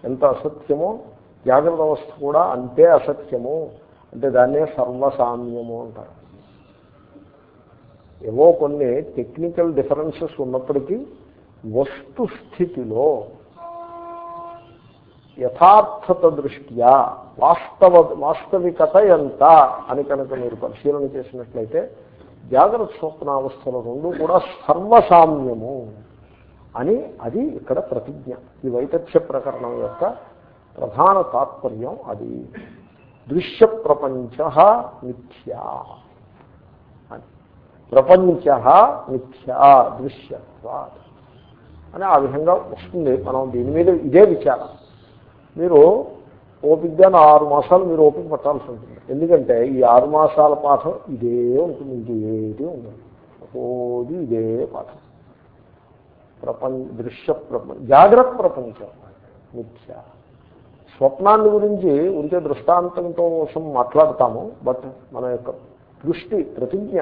ఎంత అసత్యమో జాగ్రత్త అవస్థ కూడా అంతే అసత్యము. అంటే దాన్నే సర్వసామ్యము అంటారు. ఏవో కొన్ని టెక్నికల్ డిఫరెన్సెస్ ఉన్నప్పటికీ వస్తు స్థితిలో యథార్థత దృష్ట్యా వాస్తవ వాస్తవికత ఎంత అని కనుక మీరు పరిశీలన చేసినట్లయితే జాగ్రత్త స్వప్నావస్థల రెండు కూడా సర్వసామ్యము అని అది ఇక్కడ ప్రతిజ్ఞ. ఈ వైతథ్య ప్రకరణం యొక్క ప్రధాన తాత్పర్యం అది. దృశ్య ప్రపంచ మిథ్యా అని. ప్రపంచ మిథ్యా దృశ్యత్వా అని ఆ విధంగా వస్తుంది. మనం దీని మీద ఇదే విచారం. మీరు ఓపికగా ఆరు మాసాలు మీరు ఓపిక పట్టాల్సి ఉంటుంది. ఎందుకంటే ఈ ఆరు మాసాల పాఠం ఇదే ఉంటుంది ఇంకేది ఉండదు. ఓది ఇదే పాఠం. ప్రపంచ దృశ్య ప్రపంచ జాగ్రత్త ప్రపంచం మిథ్య. స్వప్నాన్ని గురించి ఉంటే దృష్టాంతంతో కోసం మాట్లాడతాము బట్ మన యొక్క దృష్టి ప్రతిజ్ఞ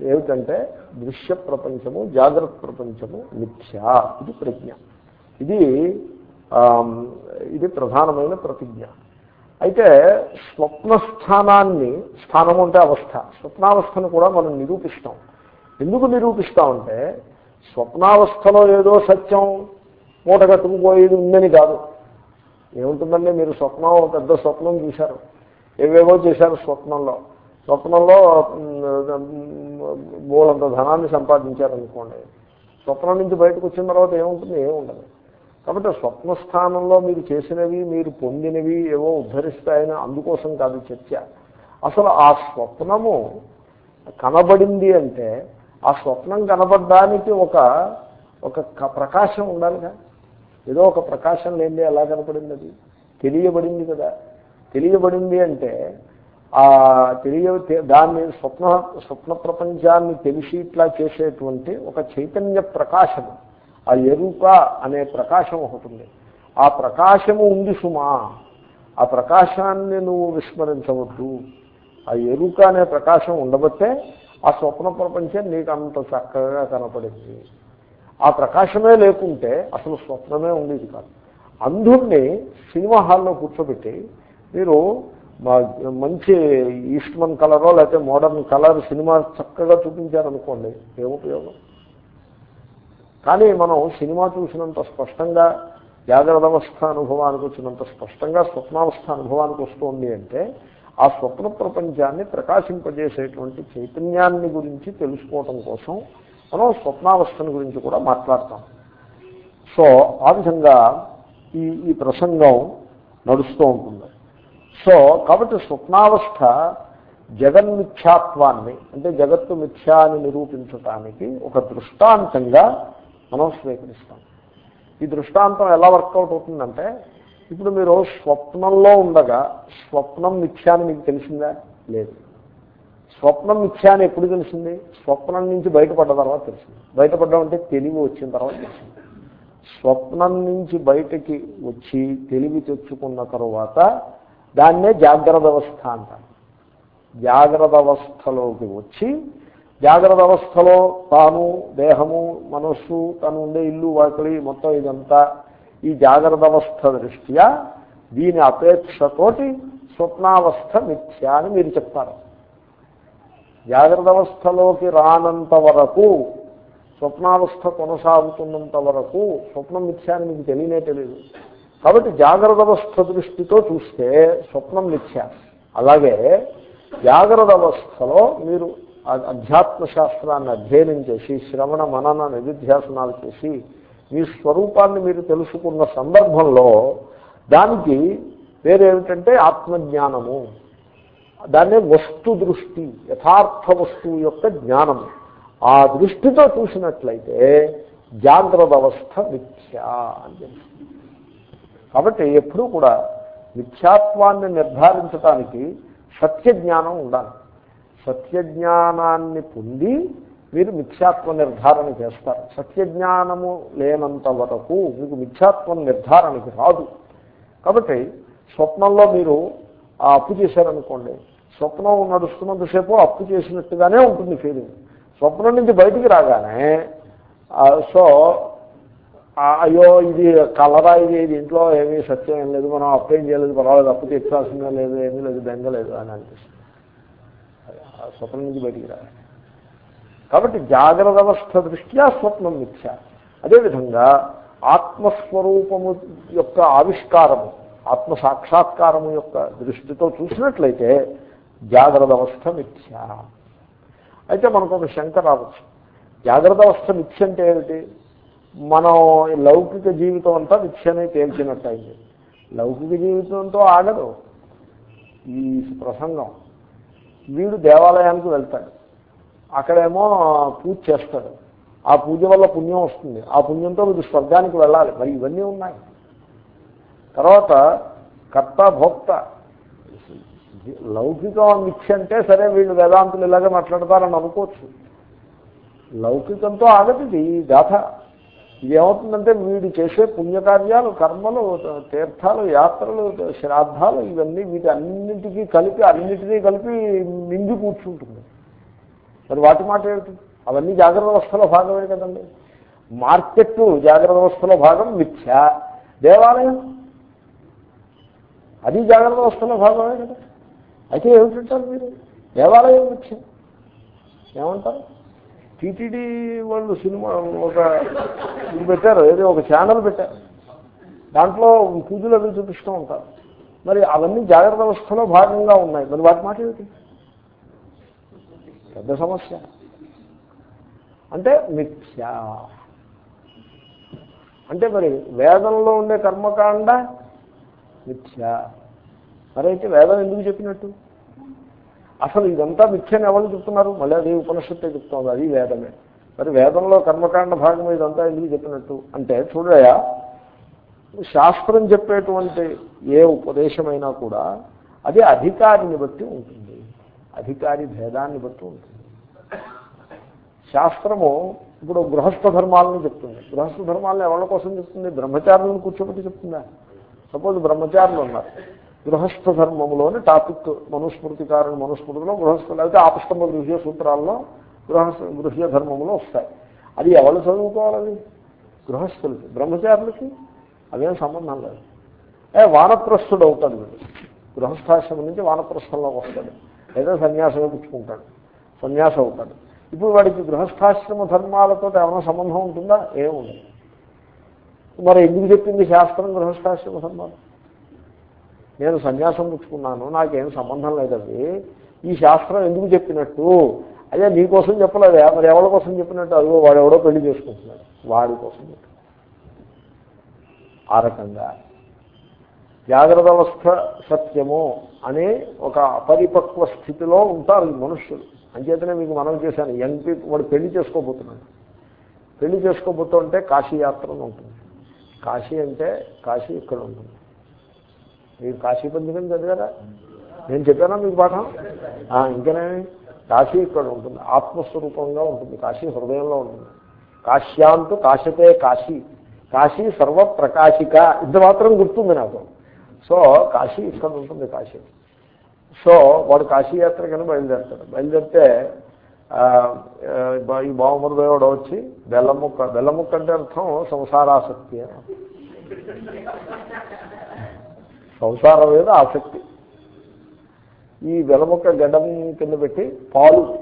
ఏమిటంటే దృశ్య ప్రపంచము జాగ్రత్త ప్రపంచము మిథ్య. ఇది ప్రజ్ఞ. ఇది ఇది ప్రధానమైన ప్రతిజ్ఞ. అయితే స్వప్న స్థానాన్ని స్థానం అంటే అవస్థ. స్వప్నావస్థను కూడా మనం నిరూపిస్తాం. ఎందుకు నిరూపిస్తామంటే స్వప్నావస్థలో ఏదో సత్యం మూట కట్టుకుపోయేది ఉందని కాదు. ఏముంటుందండి? మీరు స్వప్నం పెద్ద స్వప్నం చూశారు. ఏవేవో చేశారు స్వప్నంలో. స్వప్నంలో మూలంత ధనాన్ని సంపాదించారనుకోండి. స్వప్నం నుంచి బయటకు వచ్చిన తర్వాత ఏముంటుంది? ఏముండదు. కాబట్టి స్వప్న స్థానంలో మీరు చేసినవి మీరు పొందినవి ఏవో ఉద్ధరిస్తాయని అందుకోసం కాదు చర్చ. అసలు ఆ స్వప్నము కనబడింది అంటే ఆ స్వప్నం కనబడడానికి ఒక ఒక క- ప్రకాశం ఉండాలిగా. ఏదో ఒక ప్రకాశం లేనిదే ఎలా కనపడింది అది? తెలియబడింది కదా. తెలియబడింది అంటే ఆ తెలియ దాన్ని స్వప్న స్వప్న ప్రపంచాన్ని తెలిసి ఇట్లా చేసేటువంటి ఒక చైతన్య ప్రకాశము. ఆ ఎరుక అనే ప్రకాశం ఒకటి ఉంది. ఆ ప్రకాశము ఉంది సుమా. ఆ ప్రకాశాన్ని నువ్వు విస్మరించవద్దు. ఆ ఎరుక అనే ప్రకాశం ఉండబట్టే ఆ స్వప్న ప్రపంచం నీకు అంత చక్కగా కనపడింది. ఆ ప్రకాశమే లేకుంటే అసలు స్వప్నమే ఉండేది కాదు. అంధుణ్ణి సినిమా హాల్లో కూర్చోబెట్టి మీరు మా- మంచి ఈస్ట్మన్ కలరో లేకపోతే మోడర్న్ కలర్ సినిమా చక్కగా చూపించారనుకోండి ఏం ఉపయోగం? కానీ మనం సినిమా చూసినంత స్పష్టంగా జాగ్రత్త అవస్థ అనుభవానికి వచ్చినంత స్పష్టంగా స్వప్నావస్థ అనుభవానికి వస్తుంది అంటే ఆ స్వప్న ప్రపంచాన్ని ప్రకాశింపజేసేటువంటి చైతన్యాన్ని గురించి తెలుసుకోవటం కోసం మనం స్వప్నావస్థను గురించి కూడా మాట్లాడతాం. సో ఆ విధంగా ఈ ఈ ప్రసంగం నడుస్తూ ఉంటుంది. సో కాబట్టి స్వప్నావస్థ జగన్మిథ్యాత్వాన్ని అంటే జగత్తు మిథ్యా అని నిరూపించటానికి ఒక దృష్టాంతంగా మనం స్వీకరిస్తాం ఈ దృష్టాంతం ఎలా వర్కౌట్ అవుతుందంటే ఇప్పుడు మీరు స్వప్నంలో ఉండగా స్వప్నం మిథ్యాన్ని మీకు తెలిసిందా? లేదు. స్వప్నం మిథ్యాన్ని ఎప్పుడు తెలిసింది? స్వప్నం నుంచి బయటపడ్డ తర్వాత తెలిసింది. బయటపడ్డం అంటే తెలివి వచ్చిన తర్వాత తెలిసింది. స్వప్నం నుంచి బయటకి వచ్చి తెలివి తెచ్చుకున్న తరువాత దాన్నే జాగ్రత్త అవస్థ అంటారు. జాగ్రత్త అవస్థలోకి వచ్చి జాగ్రత్త అవస్థలో తాను దేహము మనస్సు తను ఉండే ఇల్లు వాకిలి మొత్తం ఇదంతా ఈ జాగ్రత్త అవస్థ దృష్ట్యా దీని అపేక్షతోటి స్వప్నావస్థ మిథ్య అని మీరు చెప్తారు. జాగ్రత్త అవస్థలోకి రానంత వరకు స్వప్నావస్థ కొనసాగుతున్నంత వరకు స్వప్నం మిథ్య అని మీకు తెలియనే తెలియదు కాబట్టి జాగ్రత్త అవస్థ దృష్టితో చూస్తే స్వప్నం మిథ్య. అలాగే జాగ్రత్త అవస్థలో మీరు అధ్యాత్మశాస్త్రాన్ని అధ్యాత్మ శాస్త్రాన్ని అధ్యయనం చేసి శ్రవణ మనన నిధిధ్యాసనాలు చేసి మీ స్వరూపాన్ని మీరు తెలుసుకున్న సందర్భంలో దానికి పేరేమిటంటే ఆత్మజ్ఞానము. దాన్నే వస్తు దృష్టి యథార్థ వస్తువు యొక్క జ్ఞానము. ఆ దృష్టితో చూసినట్లయితే జాగ్రత్త అవస్థ మిథ్య అని తెలుస్తుంది. కాబట్టి ఎప్పుడూ కూడా మిథ్యాత్వాన్ని నిర్ధారించడానికి సత్య జ్ఞానం ఉండాలి. సత్యజ్ఞానాన్ని పొంది మీరు మిథ్యాత్వ నిర్ధారణ చేస్తారు. సత్యజ్ఞానము లేనంత వరకు మీకు మిథ్యాత్వం నిర్ధారణకి రాదు. కాబట్టి స్వప్నంలో మీరు ఆ అప్పు చేశారనుకోండి స్వప్నం నడుస్తున్నంతసేపు అప్పు చేసినట్టుగానే ఉంటుంది ఫీలింగ్ స్వప్నం నుంచి బయటికి రాగానే సో అయ్యో ఇది కలరా ఇది దీంట్లో ఏమీ సత్యం ఏం లేదు మనం అప్పు ఏం చేయలేదు పర్వాలేదు అప్పు తెచ్చాల్సిందే లేదు ఏమీ లేదు బెంగలేదు అని అనిపిస్తుంది. స్వప్నం నుంచి బయటికి రావాలి. కాబట్టి జాగ్రత్త అవస్థ దృష్ట్యా స్వప్నం మిథ్య. అదేవిధంగా ఆత్మస్వరూపము యొక్క ఆవిష్కారము ఆత్మ సాక్షాత్కారము యొక్క దృష్టితో చూసినట్లయితే జాగ్రత్త అవస్థ మిథ్య. అయితే మనకు ఒక శంక రావచ్చు. జాగ్రత్త అవస్థ మిథ్య అంటే ఏమిటి? మనం లౌకిక జీవితం అంతా మిథ్యనే తేల్చినట్టయింది లౌకిక జీవితంతో ఆగదు. ఈ ప్రసంగం వీడు దేవాలయానికి వెళ్తాడు. అక్కడేమో పూజ చేస్తాడు. ఆ పూజ వల్ల పుణ్యం వస్తుంది. ఆ పుణ్యంతో వీడు స్వర్గానికి వెళ్ళాలి. మరి ఇవన్నీ ఉన్నాయి. తర్వాత కర్త భోక్త. లౌకికం ఇచ్చంటే అంటే సరే వీళ్ళు వేదాంతులు ఇలాగే మాట్లాడతారని అనుకోవచ్చు. లౌకికంతో ఆగదు ఇది. గాథ. ఇదేమవుతుందంటే వీడు చేసే పుణ్యకార్యాలు కర్మలు తీర్థాలు యాత్రలు శ్రాద్ధాలు ఇవన్నీ వీటి అన్నింటికీ కలిపి అన్నింటినీ కలిపి మింగి కూర్చుంటుంది. మరి వాటి మాట ఏమిటి అవన్నీ జాగ్రత్త వ్యవస్థలో భాగమే కదండి. మార్కెట్ జాగ్రత్త వ్యవస్థలో భాగం మిథ్య. దేవాలయం? అది జాగ్రత్త వ్యవస్థలో భాగమే కదా. అయితే ఏమిటంటారు మీరు? దేవాలయం మిథ్య. ఏమంటారు? టీటీడీ వాళ్ళు సినిమా ఒక ఇది పెట్టారు ఏదో ఒక ఛానల్ పెట్టారు. దాంట్లో పూజలు అవి చూపిస్తూ ఉంటారు. మరి అవన్నీ జాగ్రత్త వ్యవస్థలో భాగంగా ఉన్నాయి. మరి వాటి మాట ఏమిటి? పెద్ద సమస్య. అంటే మిథ్యా అంటే మరి వేదంలో ఉండే కర్మకాండ మిథ్యా. మరైతే వేదం ఎందుకు చెప్పినట్టు? అసలు ఇదంతా మిథ్యని ఎవరు చెప్తున్నారు? మళ్ళీ అది ఉపనిషత్తే చెప్తోంది అది వేదమే. మరి వేదంలో కర్మకాండ భాగం ఇదంతా ఎందుకు చెప్పినట్టు? అంటే చూడయా శాస్త్రం చెప్పేటువంటి ఏ ఉపదేశమైనా కూడా అది అధికారిని బట్టి ఉంటుంది. అధికారి భేదాన్ని బట్టి ఉంటుంది. శాస్త్రము ఇప్పుడు గృహస్థ ధర్మాలను చెప్తుంది. గృహస్థ ధర్మాలను ఎవరి కోసం చెప్తుంది? బ్రహ్మచారులను కూర్చోబెట్టి చెప్తుందా? సపోజ్ బ్రహ్మచారులు ఉన్నారు. గృహస్థ ధర్మములోని టాపిక్ మనుస్మృతికారుని మనుస్మృతిలో గృహస్థ లేకపోతే ఆపస్తంభ గృహ్య సూత్రాల్లో గృహస్థ గృహ్య ధర్మములో వస్తాయి. అది ఎవరు చదువుకోవాలి గృహస్థులకి బ్రహ్మచారులకి? అదేం సంబంధం లేదు. ఏ వానప్రస్థుడు అవుతాడు వీడు. గృహస్థాశ్రమం నుంచి వానప్రస్థంలోకి వస్తాడు. లేదా సన్యాసమే పుచ్చుకుంటాడు. సన్యాసం అవుతాడు. ఇప్పుడు వాడికి గృహస్థాశ్రమ ధర్మాలతో ఏమైనా సంబంధం ఉంటుందా? ఏముండదు మరి ఎందుకు చెప్పింది శాస్త్రం గృహస్థాశ్రమ ధర్మాలు? నేను సన్యాసం పుచ్చుకున్నాను నాకేం సంబంధం లేదండి. ఈ శాస్త్రం ఎందుకు చెప్పినట్టు? అయ్యా నీకోసం చెప్పలేదా? మరి ఎవరి కోసం చెప్పినట్టు? అదిగో వాడు ఎవడో పెళ్ళి చేసుకుంటున్నాడు. వాడి కోసం ఆ రకంగా. జాగ్రత్త అవస్థ సత్యము అనే ఒక అపరిపక్వ స్థితిలో ఉంటారు ఈ మనుష్యులు. అంచేతనే మీకు మనం చేశాను. యంగ్ పీపుల్ వాడు పెళ్ళి చేసుకోబోతున్నాడు. పెళ్ళి చేసుకోబోతుంటే కాశీ ఉంటుంది. కాశీ అంటే కాశీ ఇక్కడ ఉంటుంది. మీరు కాశీ పంచకం చదివారా? నేను చెప్పానా మీకు పాఠం? ఇంకనేమి ఇంకనే? కాశీ ఇక్కడ ఉంటుంది. ఆత్మస్వరూపంగా ఉంటుంది. కాశీ హృదయంలో ఉంటుంది. కాశ్యాంతు కాశతే కాశీ. కాశీ సర్వప్రకాశిక. ఇంత మాత్రం గుర్తుంది నాకు. సో కాశీ ఇక్కడ ఉంటుంది కాశీ. సో వాడు కాశీయాత్రకని బయలుదేరుతాడు. బయలుదేరితే ఈ బావమృదయోడు వచ్చి బెల్లముక్క బెల్లముక్క అంటే అర్థం సంసారాసక్తి సంసారం మీద ఆసక్తి. ఈ బెల్లముక్క గడ్డం కింద పెట్టి పాలు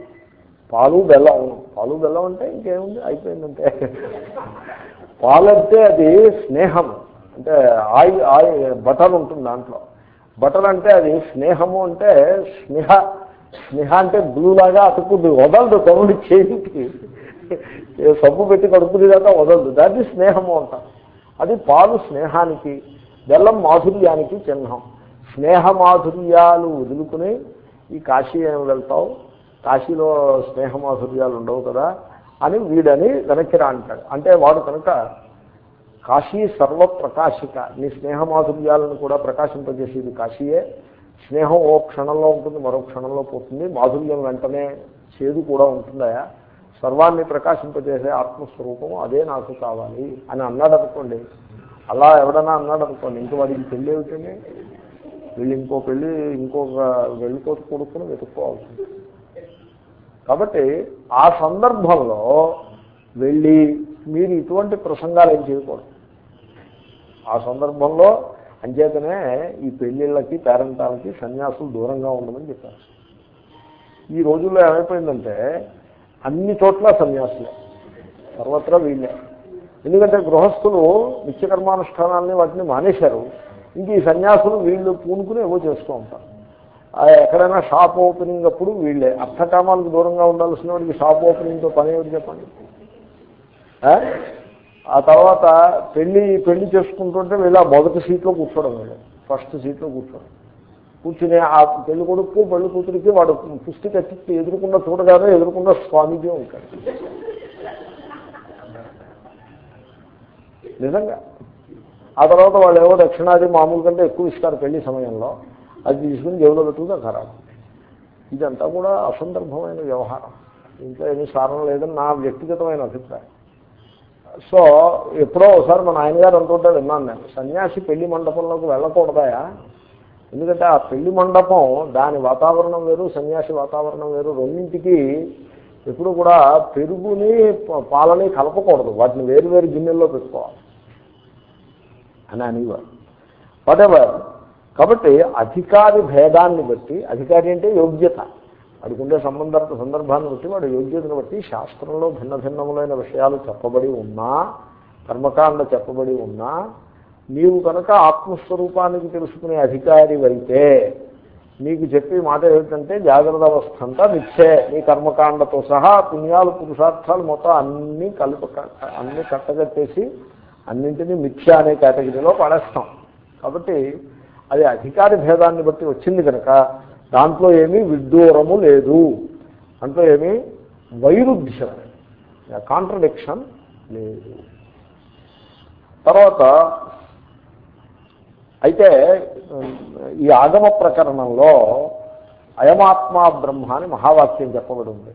పాలు బెల్లం పాలు బెల్లం అంటే ఇంకేముంది? అయిపోయిందంటే. పాలు అంటే అది స్నేహం. అంటే ఆయి ఆయి బటర్ ఉంటుంది దాంట్లో. బటర్ అంటే అది స్నేహము అంటే స్నేహ స్నేహ అంటే బ్లూ లాగా అతుకుంది వదలదు కౌండి చేతికి సబ్బు పెట్టి కడుపుది దాకా వదలదు. దాన్ని స్నేహము అంట అది పాలు స్నేహానికి. బెల్లం మాధుర్యానికి చిహ్నం. స్నేహ మాధుర్యాలు వదులుకుని ఈ కాశీ ఏమి వెళ్తావు. కాశీలో స్నేహ మాధుర్యాలు ఉండవు కదా అని వీడని వెనక్కి రా అంటాడు. అంటే వాడు కనుక కాశీ సర్వప్రకాశిక నీ స్నేహ మాధుర్యాలను కూడా ప్రకాశింపజేసేది కాశీయే. స్నేహం ఓ క్షణంలో ఉంటుంది మరో క్షణంలో పోతుంది. మాధుర్యం వెంటనే చేదు కూడా ఉంటుందా? సర్వాన్ని ప్రకాశింపజేసే ఆత్మస్వరూపం అదే నాకు కావాలి అని అన్నాడు అనుకోండి అలా ఎవడన్నా అన్నాడు అనుకోండి ఇంక వాడికి పెళ్ళి ఏమిటండి? వీళ్ళు ఇంకో పెళ్ళి ఇంకొక వెళ్ళిపోతు కొడుకుని వెతుక్కోవాల్సి కాబట్టి ఆ సందర్భంలో వెళ్ళి మీరు ఇటువంటి ప్రసంగాలు ఏం చేయకూడదు. ఆ సందర్భంలో అంచేతనే ఈ పెళ్ళిళ్ళకి పేరెంటాలకి సన్యాసులు దూరంగా ఉండమని చెప్పారు. ఈ రోజుల్లో ఏమైపోయిందంటే అన్ని చోట్ల సన్యాసులే. సర్వత్రా వీళ్ళే. ఎందుకంటే గృహస్థులు నిత్యకర్మానుష్ఠానాలని వాటిని మానేశారు. ఇంక ఈ సన్యాసులు వీళ్ళు పూనుకుని ఏవో చేస్తూ ఉంటారు. ఎక్కడైనా షాప్ ఓపెనింగ్ అప్పుడు వీళ్ళే. అర్థకామాలకు దూరంగా ఉండాల్సిన వాడికి షాప్ ఓపెనింగ్తో పని ఏమిటి చెప్పండి? ఆ? తర్వాత పెళ్ళి పెళ్ళి చేసుకుంటుంటే వీళ్ళు మొదటి సీట్లో కూర్చోవడం వీళ్ళు. ఫస్ట్ సీట్లో కూర్చోవడం. కూర్చుని ఆ పెళ్ళి కొడుకు పెళ్ళి కూతురికి వాడు పుష్టి కట్టి ఎదురుకుండా చూడగానే ఎదురుకుండా స్వామీజీ ఉంటాడు. నిజంగా. ఆ తర్వాత వాళ్ళు ఏవో దక్షిణాది మామూలు కంటే ఎక్కువ ఇస్తారు పెళ్ళి సమయంలో. అది తీసుకుని జేబులో పెట్టుకుంటే ఖరాబ్. ఇదంతా కూడా అసందర్భమైన వ్యవహారం. ఇంట్లో ఏమీ సారం లేదని నా వ్యక్తిగతమైన అభిప్రాయం. సో ఎప్పుడో ఒకసారి మా నాయనగారు అంటుంటే విన్నాను నేను సన్యాసి పెళ్ళి మండపంలోకి వెళ్ళకూడదాయా? ఎందుకంటే ఆ పెళ్ళి మండపం దాని వాతావరణం వేరు సన్యాసి వాతావరణం వేరు రెండింటికి ఎప్పుడు కూడా పెరుగుని పాలని కలపకూడదు. వాటిని వేరు వేరు గిన్నెల్లో పెట్టుకోవాలి. అని అనేవారు. వాటెవర్ కాబట్టి అధికారి భేదాన్ని బట్టి అధికారి అంటే యోగ్యత. అడుగుండే సంబంధ సందర్భాన్ని బట్టి వాడు యోగ్యతను బట్టి శాస్త్రంలో భిన్న భిన్నములైన విషయాలు చెప్పబడి ఉన్నా కర్మకాండ చెప్పబడి ఉన్నా నీవు కనుక ఆత్మస్వరూపానికి తెలుసుకునే అధికారి అయితే నీకు చెప్పే మాట ఏమిటంటే జాగ్రత్త అవస్థ అంతా నిత్యే నీ కర్మకాండతో సహా పుణ్యాలు పురుషార్థాలు మొత్తం అన్నీ కలిపి అన్నీ కట్టగట్టేసి అన్నింటినీ మిథ్య అనే కేటగిరీలో పడేస్తాం. కాబట్టి అది అధికారి భేదాన్ని బట్టి వచ్చింది కనుక దాంట్లో ఏమీ విడ్డూరము లేదు. దాంట్లో ఏమీ వైరుధ్యం కాంట్రడిక్షన్ లేదు. తర్వాత అయితే ఈ ఆగమ ప్రకరణంలో అయమాత్మా బ్రహ్మ అని మహావాక్యం చెప్పబడి ఉంది.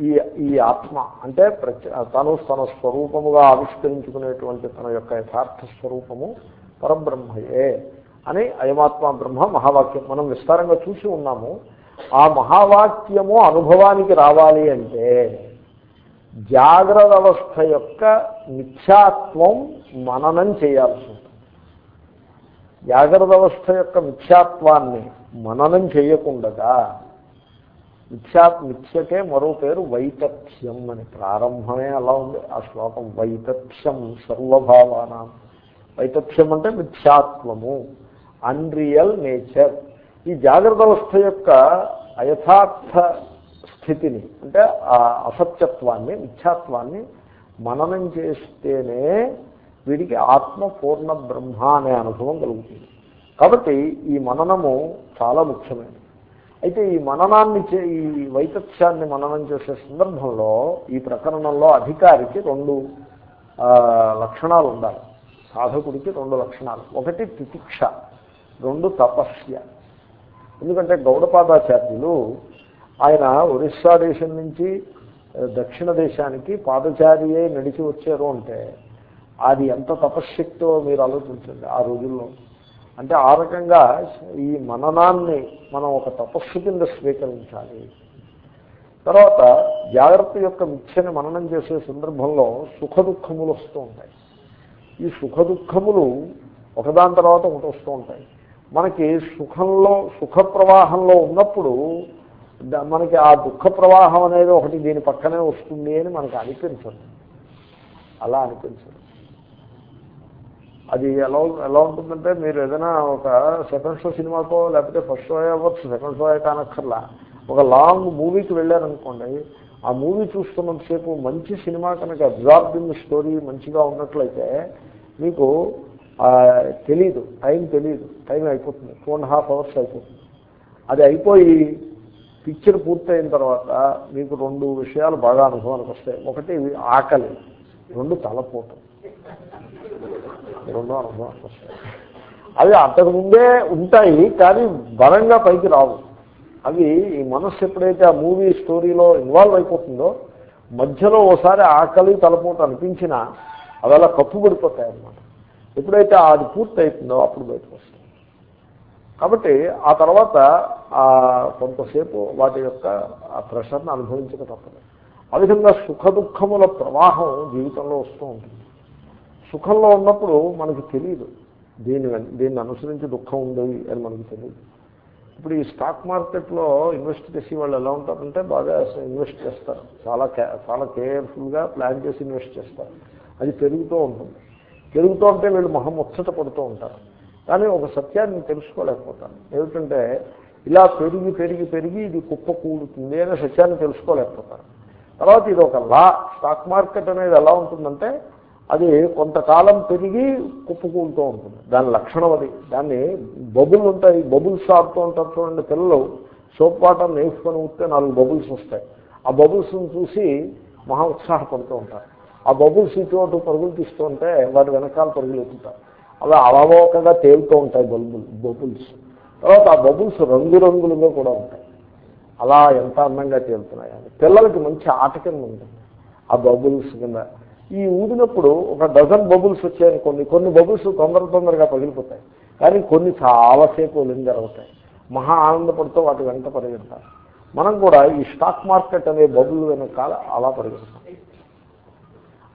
ఈ ఈ ఆత్మ అంటే ప్రత్య తను తన స్వరూపముగా ఆవిష్కరించుకునేటువంటి తన యొక్క యథార్థ స్వరూపము పరబ్రహ్మయే అని అయమాత్మ బ్రహ్మ మహావాక్యం. మనం విస్తారంగా చూసి ఉన్నాము ఆ మహావాక్యము అనుభవానికి రావాలి అంటే జాగ్రత్త అవస్థ యొక్క మిథ్యాత్వం మననం చేయాల్సి ఉంటుంది. జాగ్రత్త అవస్థ యొక్క మిథ్యాత్వాన్ని మననం చేయకుండగా మిథ్యా మిథ్యకే మరో పేరు వైతథ్యం అని ప్రారంభమే అలా ఉంది. ఆ శ్లోకం వైతథ్యం సర్వభావానం. వైతథ్యం అంటే మిథ్యాత్వము అన్రియల్ నేచర్ ఈ జాగ్రత్త అవస్థ యొక్క అయథార్థ స్థితిని అంటే ఆ అసత్యత్వాన్ని మిథ్యాత్వాన్ని మననం చేస్తేనే వీడికి ఆత్మ పూర్ణ బ్రహ్మ అనే అనుభవం కలుగుతుంది. కాబట్టి ఈ మననము చాలా ముఖ్యమైనది. అయితే ఈ మననాన్ని చే ఈ వైతత్యాన్ని మననం చేసే సందర్భంలో ఈ ప్రకరణంలో అధికారికి రెండు లక్షణాలు ఉండాలి. సాధకుడికి రెండు లక్షణాలు. ఒకటి తితిక్ష రెండు తపస్య. ఎందుకంటే గౌడపాదాచార్యులు ఆయన ఒరిస్సా దేశం నుంచి దక్షిణ దేశానికి పాదచారియే నడిచి వచ్చారు అంటే అది ఎంత తపశ్శక్తో మీరు ఆలోచించండి ఆ రోజుల్లో. అంటే ఆ రకంగా ఈ మననాన్ని మనం ఒక తపస్సు కింద స్వీకరించాలి. తర్వాత జాగ్రత్త యొక్క మిథ్యని మననం చేసే సందర్భంలో సుఖ దుఃఖములు వస్తూ ఉంటాయి. ఈ సుఖ దుఃఖములు ఒకదాని తర్వాత ఒకటి వస్తూ ఉంటాయి. మనకి సుఖంలో సుఖ ప్రవాహంలో ఉన్నప్పుడు మనకి ఆ దుఃఖ ప్రవాహం అనేది ఒకటి దీని పక్కనే వస్తుంది అని మనకు అనిపించదు. అలా అనిపించదు. అది ఎలా ఎలా ఉంటుందంటే మీరు ఏదైనా ఒక సెకండ్ షో సినిమాకో లేకపోతే ఫస్ట్ షో అవ్వచ్చు సెకండ్ షో కానక్కర్లా. ఒక లాంగ్ మూవీకి వెళ్ళారనుకోండి ఆ మూవీ చూస్తున్నంతసేపు మంచి సినిమా కనుక అబ్జార్బింగ్ స్టోరీ మంచిగా ఉన్నట్లయితే మీకు తెలీదు టైం తెలీదు. టైం అయిపోతుంది. టూ అండ్ హాఫ్ అవర్స్ అయిపోతుంది. అది అయిపోయి పిక్చర్ పూర్తయిన తర్వాత మీకు రెండు విషయాలు బాగా అనుభవానికి వస్తాయి. ఒకటి ఆకలి రెండు తలపోవటం రెండో అనుభవం అవి అంతకుముందే ఉంటాయి కానీ బలంగా పైకి రావు. అవి ఈ మనస్సు ఎప్పుడైతే ఆ మూవీ స్టోరీలో ఇన్వాల్వ్ అయిపోతుందో మధ్యలో ఓసారి ఆకలి తలపోటు అనిపించినా అవి అలా కప్పుబడిపోతాయి అన్నమాట. ఎప్పుడైతే అది పూర్తి అవుతుందో అప్పుడు బయటకు వస్తుంది కాబట్టి ఆ తర్వాత ఆ కొంతసేపు వాటి యొక్క ఆ ప్రెషర్ని అనుభవించక తప్పదు. ఆ విధంగా సుఖ దుఃఖముల ప్రవాహం జీవితంలో వస్తూ ఉంటుంది. సుఖంలో ఉన్నప్పుడు మనకి తెలియదు. దీని దీన్ని అనుసరించి దుఃఖం ఉంది అని మనకు తెలియదు. ఇప్పుడు ఈ స్టాక్ మార్కెట్లో ఇన్వెస్ట్ చేసి వాళ్ళు ఎలా ఉంటారంటే బాగా ఇన్వెస్ట్ చేస్తారు. చాలా చాలా కేర్ఫుల్గా ప్లాన్ చేసి ఇన్వెస్ట్ చేస్తారు. అది పెరుగుతూ ఉంటుంది. పెరుగుతూ ఉంటే వీళ్ళు మొహం ముచ్చట పడుతూ ఉంటారు. కానీ ఒక సత్యాన్ని తెలుసుకోలేకపోతాను ఏమిటంటే ఇలా పెరిగి పెరిగి పెరిగి ఇది కుప్ప కూడుతుంది అనే సత్యాన్ని తెలుసుకోలేకపోతారు. తర్వాత ఇది ఒక లా. స్టాక్ మార్కెట్ అనేది ఎలా ఉంటుందంటే అది కొంతకాలం పెరిగి కుప్పుకుంటూ ఉంటుంది. దాని లక్షణం అది. దాన్ని బబుల్ ఉంటాయి బబుల్స్ ఆడుతూ ఉంటారు చూడండి పిల్లలు. సోప్ వాటర్ నేర్చుకొని ఉంటే నాలుగు బబుల్స్ వస్తాయి. ఆ బబుల్స్ని చూసి మహా ఉత్సాహపడుతూ ఉంటారు. ఆ బబుల్స్ ఇటువంటి పరుగులు తీస్తూ ఉంటే వాటి వెనకాల పరుగులు ఎత్తుతారు అలా అలవోకగా తేలుతూ ఉంటాయి బల్బులు బబుల్స్. తర్వాత ఆ బబుల్స్ రంగురంగులుగా కూడా ఉంటాయి. అలా ఎంత అందంగా తేలుతున్నాయి పిల్లలకి మంచి ఆట కింద ఉంటుంది. ఆ బబుల్స్ కింద ఈ ఊదినప్పుడు ఒక డజన్ బబుల్స్ వచ్చాయని కొన్ని కొన్ని బబుల్స్ తొందర తొందరగా పగిలిపోతాయి. కానీ కొన్ని చాలాసేపు జరుగుతాయి. మహా ఆనందపడుతూ వాటి వెంట పరిగెడతారు. మనం కూడా ఈ స్టాక్ మార్కెట్ అనే బబుల్ వెనకాల అలా పరిగెడతాం.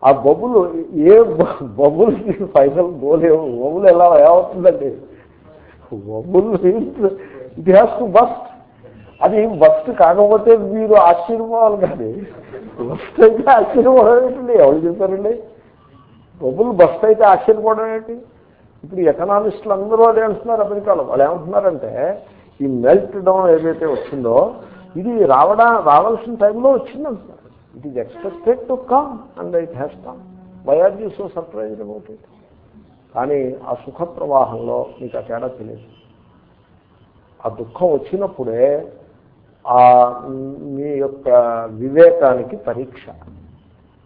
ఆ బబుల్ ఏ బబుల్కి ఫైనల్ గోలేవు బబుల్ ఎలా ఏమవుతుందండి bubble it has to burst అది వస్తు కాకపోతే మీరు ఆశ్చర్యపోవాలి కానీ వస్తు అయితే ఆశ్చర్యపోవడం ఏంటండి? ఎవరు చెప్పారండి? బొబ్బులు బస్తు అయితే ఆశ్చర్యపోవడం ఏంటి? ఇప్పుడు ఎకనామిస్టులు అందరూ అదే అంటున్నారు అమెరికాలో. వాళ్ళు ఏమంటున్నారంటే ఈ మెల్ట్ డౌన్ ఏదైతే వచ్చిందో ఇది రావడా రావాల్సిన టైంలో వచ్చిందంటున్నారు. It is expected to come and it has come why are you so surprise about it కానీ ఆ సుఖ ప్రవాహంలో మీకు ఆ తేడా తెలియదు. ఆ దుఃఖం వచ్చినప్పుడే మీ యొక్క వివేకానికి పరీక్ష.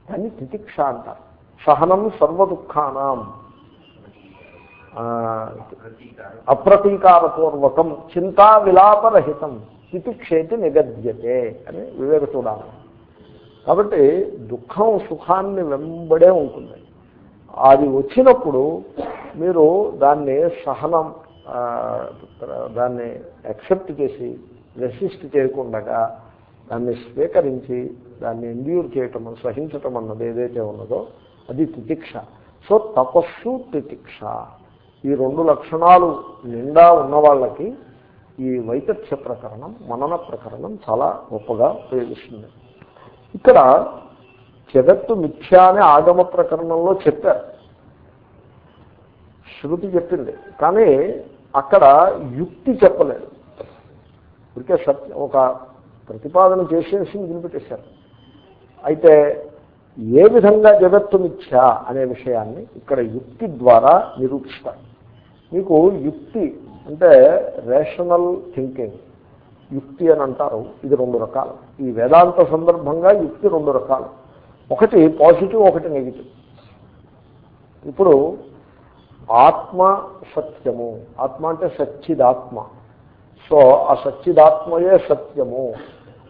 దాన్ని తితిక్ష అంటారు. సహనం సర్వదుఖానం. అప్రతీకారపూర్వకం చింతా విలాపరహితం తితిక్షేతి నిగద్యతే అని వివేక చూడాలి కాబట్టి దుఃఖం సుఖాన్ని వెంబడే ఉంటుంది. అది వచ్చినప్పుడు మీరు దాన్ని సహనం దాన్ని యాక్సెప్ట్ చేసి రెసిస్ట్ చేయకుండా దాన్ని స్వీకరించి దాన్ని ఎండ్యూర్ చేయటం సహించటం అన్నది ఏదైతే ఉన్నదో అది తితిక్ష. సో తపస్సు తితిక్ష. ఈ రెండు లక్షణాలు నిండా ఉన్న వాళ్ళకి ఈ వైతథ్య ప్రకరణం మనన ప్రకరణం చాలా గొప్పగా ఉపయోగిస్తుంది. ఇక్కడ జగత్తు మిథ్యా అనే ఆగమ ప్రకరణంలో చెప్పారు. శృతి చెప్పింది. కానీ అక్కడ యుక్తి చెప్పలేదు. ఇదికే సత్య ఒక ప్రతిపాదన చేసేసి వదిలిపెట్టేశారు. అయితే ఏ విధంగా జగత్తు మిథ్య అనే విషయాన్ని ఇక్కడ యుక్తి ద్వారా నిరూపిస్తారు. మీకు యుక్తి అంటే రేషనల్ థింకింగ్ యుక్తి అని అంటారు. ఇది రెండు రకాలు. ఈ వేదాంత సందర్భంగా యుక్తి రెండు రకాలు. ఒకటి పాజిటివ్ ఒకటి నెగిటివ్ ఇప్పుడు ఆత్మ సత్యము. ఆత్మ అంటే సచ్చిదాత్మ. సో ఆ సచ్చిదాత్మయే సత్యము.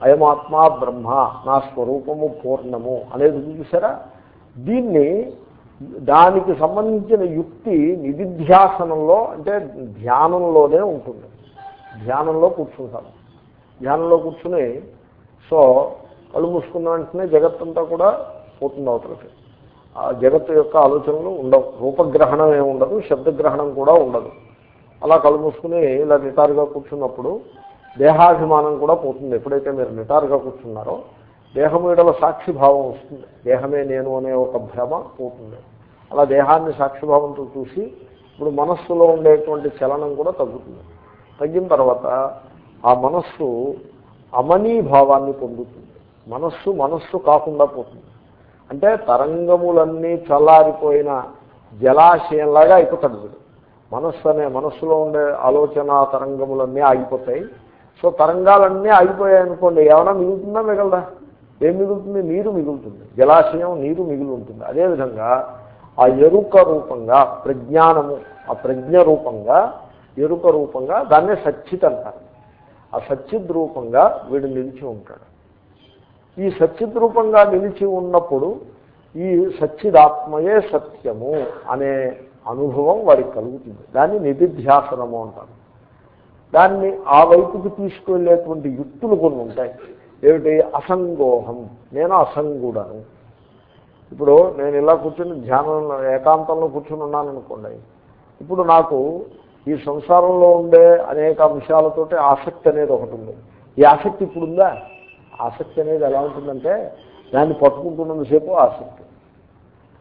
అయమాత్మ బ్రహ్మ నా స్వరూపము పూర్ణము అనేది చూసారా? దీన్ని దానికి సంబంధించిన యుక్తి నిధిధ్యాసనంలో అంటే ధ్యానంలోనే ఉంటుంది. ధ్యానంలో కూర్చుంటాను ధ్యానంలో కూర్చుని సో కళ్ళు మూసుకున్న వెంటనే జగత్తంతా కూడా పోతుంది అవతలకి. ఆ జగత్తు యొక్క ఆలోచనలు ఉండవు. రూపగ్రహణం ఏమి ఉండదు శబ్దగ్రహణం కూడా ఉండదు. అలా కళ్ళు మూసుకుని ఇలా నిటారుగా కూర్చున్నప్పుడు దేహాభిమానం కూడా పోతుంది. ఎప్పుడైతే మీరు నిటారుగా కూర్చున్నారో దేహము ఎడల సాక్షిభావం వస్తుంది. దేహమే నేను అనే ఒక భ్రమ పోతుంది. అలా దేహాన్ని సాక్షిభావంతో చూసి ఇప్పుడు మనస్సులో ఉండేటువంటి చలనం కూడా తగ్గుతుంది. తగ్గిన తర్వాత ఆ మనస్సు అమనీభావాన్ని పొందుతుంది. మనస్సు మనస్సు కాకుండా పోతుంది. అంటే తరంగములన్నీ చల్లారిపోయిన జలాశయంలాగా అయిపోతాడు మనస్సు అనే మనస్సులో ఉండే ఆలోచన తరంగములన్నీ ఆగిపోతాయి. సో తరంగాలన్నీ ఆగిపోయాయి అనుకోండి ఏమైనా మిగులుతుందా మిగలదా? ఏం మిగులుతుంది? నీరు మిగులుతుంది. జలాశయం నీరు మిగిలి ఉంటుంది అదేవిధంగా ఆ ఎరుక రూపంగా ప్రజ్ఞానము ఆ ప్రజ్ఞ రూపంగా ఎరుక రూపంగా దాన్నే సచ్చిత్ అంటారు. ఆ సచ్చిద్ రూపంగా వీడు నిలిచి ఉంటాడు. ఈ సచ్చిద్ రూపంగా నిలిచి ఉన్నప్పుడు ఈ సచ్చిదాత్మయే సత్యము అనే అనుభవం వారికి కలుగుతుంది. దాన్ని నిధిధ్యాసనము అంటారు. దాన్ని ఆ వైపుకి తీసుకువెళ్ళేటువంటి యుక్తులు కొన్ని ఉంటాయి. ఏమిటి? అసంగోహం. నేను అసంగుడను. ఇప్పుడు నేను ఇలా కూర్చుని ధ్యానంలో ఏకాంతంలో కూర్చుని ఉన్నాను అనుకోండి. ఇప్పుడు నాకు ఈ సంసారంలో ఉండే అనేక అంశాలతోటి ఆసక్తి అనేది ఒకటి ఉంది. ఈ ఆసక్తి ఇప్పుడు ఉందా? ఆసక్తి అనేది ఎలా ఉంటుందంటే దాన్ని పట్టుకుంటున్నంతసేపు ఆసక్తి.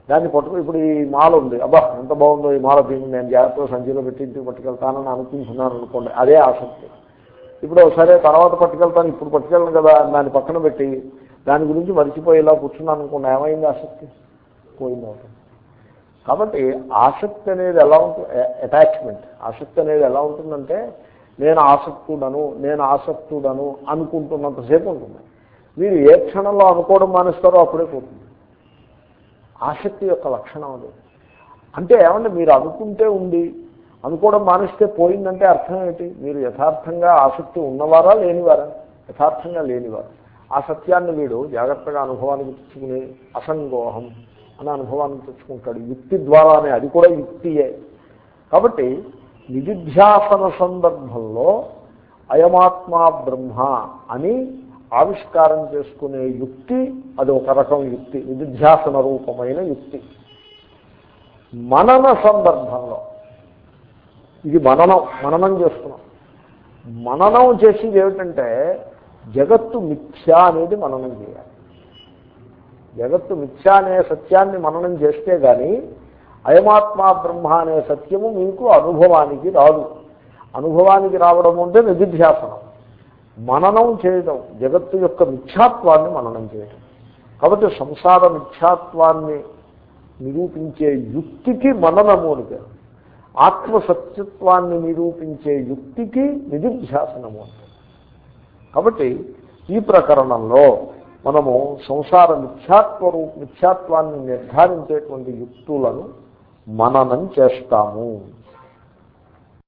దాన్ని పట్టుకు ఇప్పుడు ఈ మాల ఉంది. అబ్బా ఎంత బాగుందో ఈ మాల దీన్ని నేను జాగ్రత్తగా సంచిలో పెట్టి ఇంటికి పట్టుకెళ్తానని అనుకుంటున్నాను అనుకోండి. అదే ఆసక్తి. ఇప్పుడు సరే తర్వాత పట్టుకెళ్తాను ఇప్పుడు పట్టుకెళ్ళను కదా దాన్ని పక్కన పెట్టి దాని గురించి మర్చిపోయేలా కూర్చున్నాను అనుకోండి. ఏమైంది ఆసక్తి? పోయింది అవుతుంది. కాబట్టి ఆసక్తి అనేది ఎలా ఉంటుంది అటాచ్మెంట్ ఆసక్తి అనేది ఎలా ఉంటుందంటే నేను ఆసక్తుడను నేను ఆసక్తుడను అనుకుంటున్నంతసేపు ఉంటుంది. మీరు ఏ క్షణంలో అనుకోవడం మానేస్తారో అప్పుడే పోతుంది. ఆసక్తి యొక్క లక్షణం అది. అంటే ఏమంటే మీరు అనుకుంటే ఉంది అనుకోవడం మానేస్తే పోయిందంటే అర్థం ఏంటి? మీరు యథార్థంగా ఆసక్తి ఉన్నవారా లేనివారా? యథార్థంగా లేనివారు. ఆ సత్యాన్ని వీడు జాగ్రత్తగా అనుభవానికి తెచ్చుకుని అసంగోహం అనే అనుభవాన్ని తెచ్చుకుంటాడు. యుక్తి ద్వారానే అది కూడా యుక్తియే. కాబట్టి నిధిధ్యాసన సందర్భంలో అయమాత్మా బ్రహ్మ అని ఆవిష్కారం చేసుకునే యుక్తి అది ఒక రకం యుక్తి నిధిధ్యాసన రూపమైన యుక్తి. మనన సందర్భంలో ఇది మననం మననం చేస్తున్నాం. మననం చేసేది ఏమిటంటే జగత్తు మిథ్య అనేది మననం చేయాలి. జగత్తు మిథ్య అనే సత్యాన్ని మననం చేస్తే కానీ అయమాత్మా బ్రహ్మ అనే సత్యము మీకు అనుభవానికి రాదు. అనుభవానికి రావడం అంటే నిధిధ్యాసనం. మననం చేయడం జగత్తు యొక్క మిథ్యాత్వాన్ని మననం చేయడం. కాబట్టి సంసార మిథ్యాత్వాన్ని నిరూపించే యుక్తికి మననము అని పేరు. ఆత్మసత్యత్వాన్ని నిరూపించే యుక్తికి నిధిధ్యాసనము అంటే కాబట్టి ఈ ప్రకరణంలో మనము సంసార మిథ్యాత్వ రూ మిథ్యాత్వాన్ని నిర్ధారించేటువంటి యుక్తులను మననం చేస్తాము.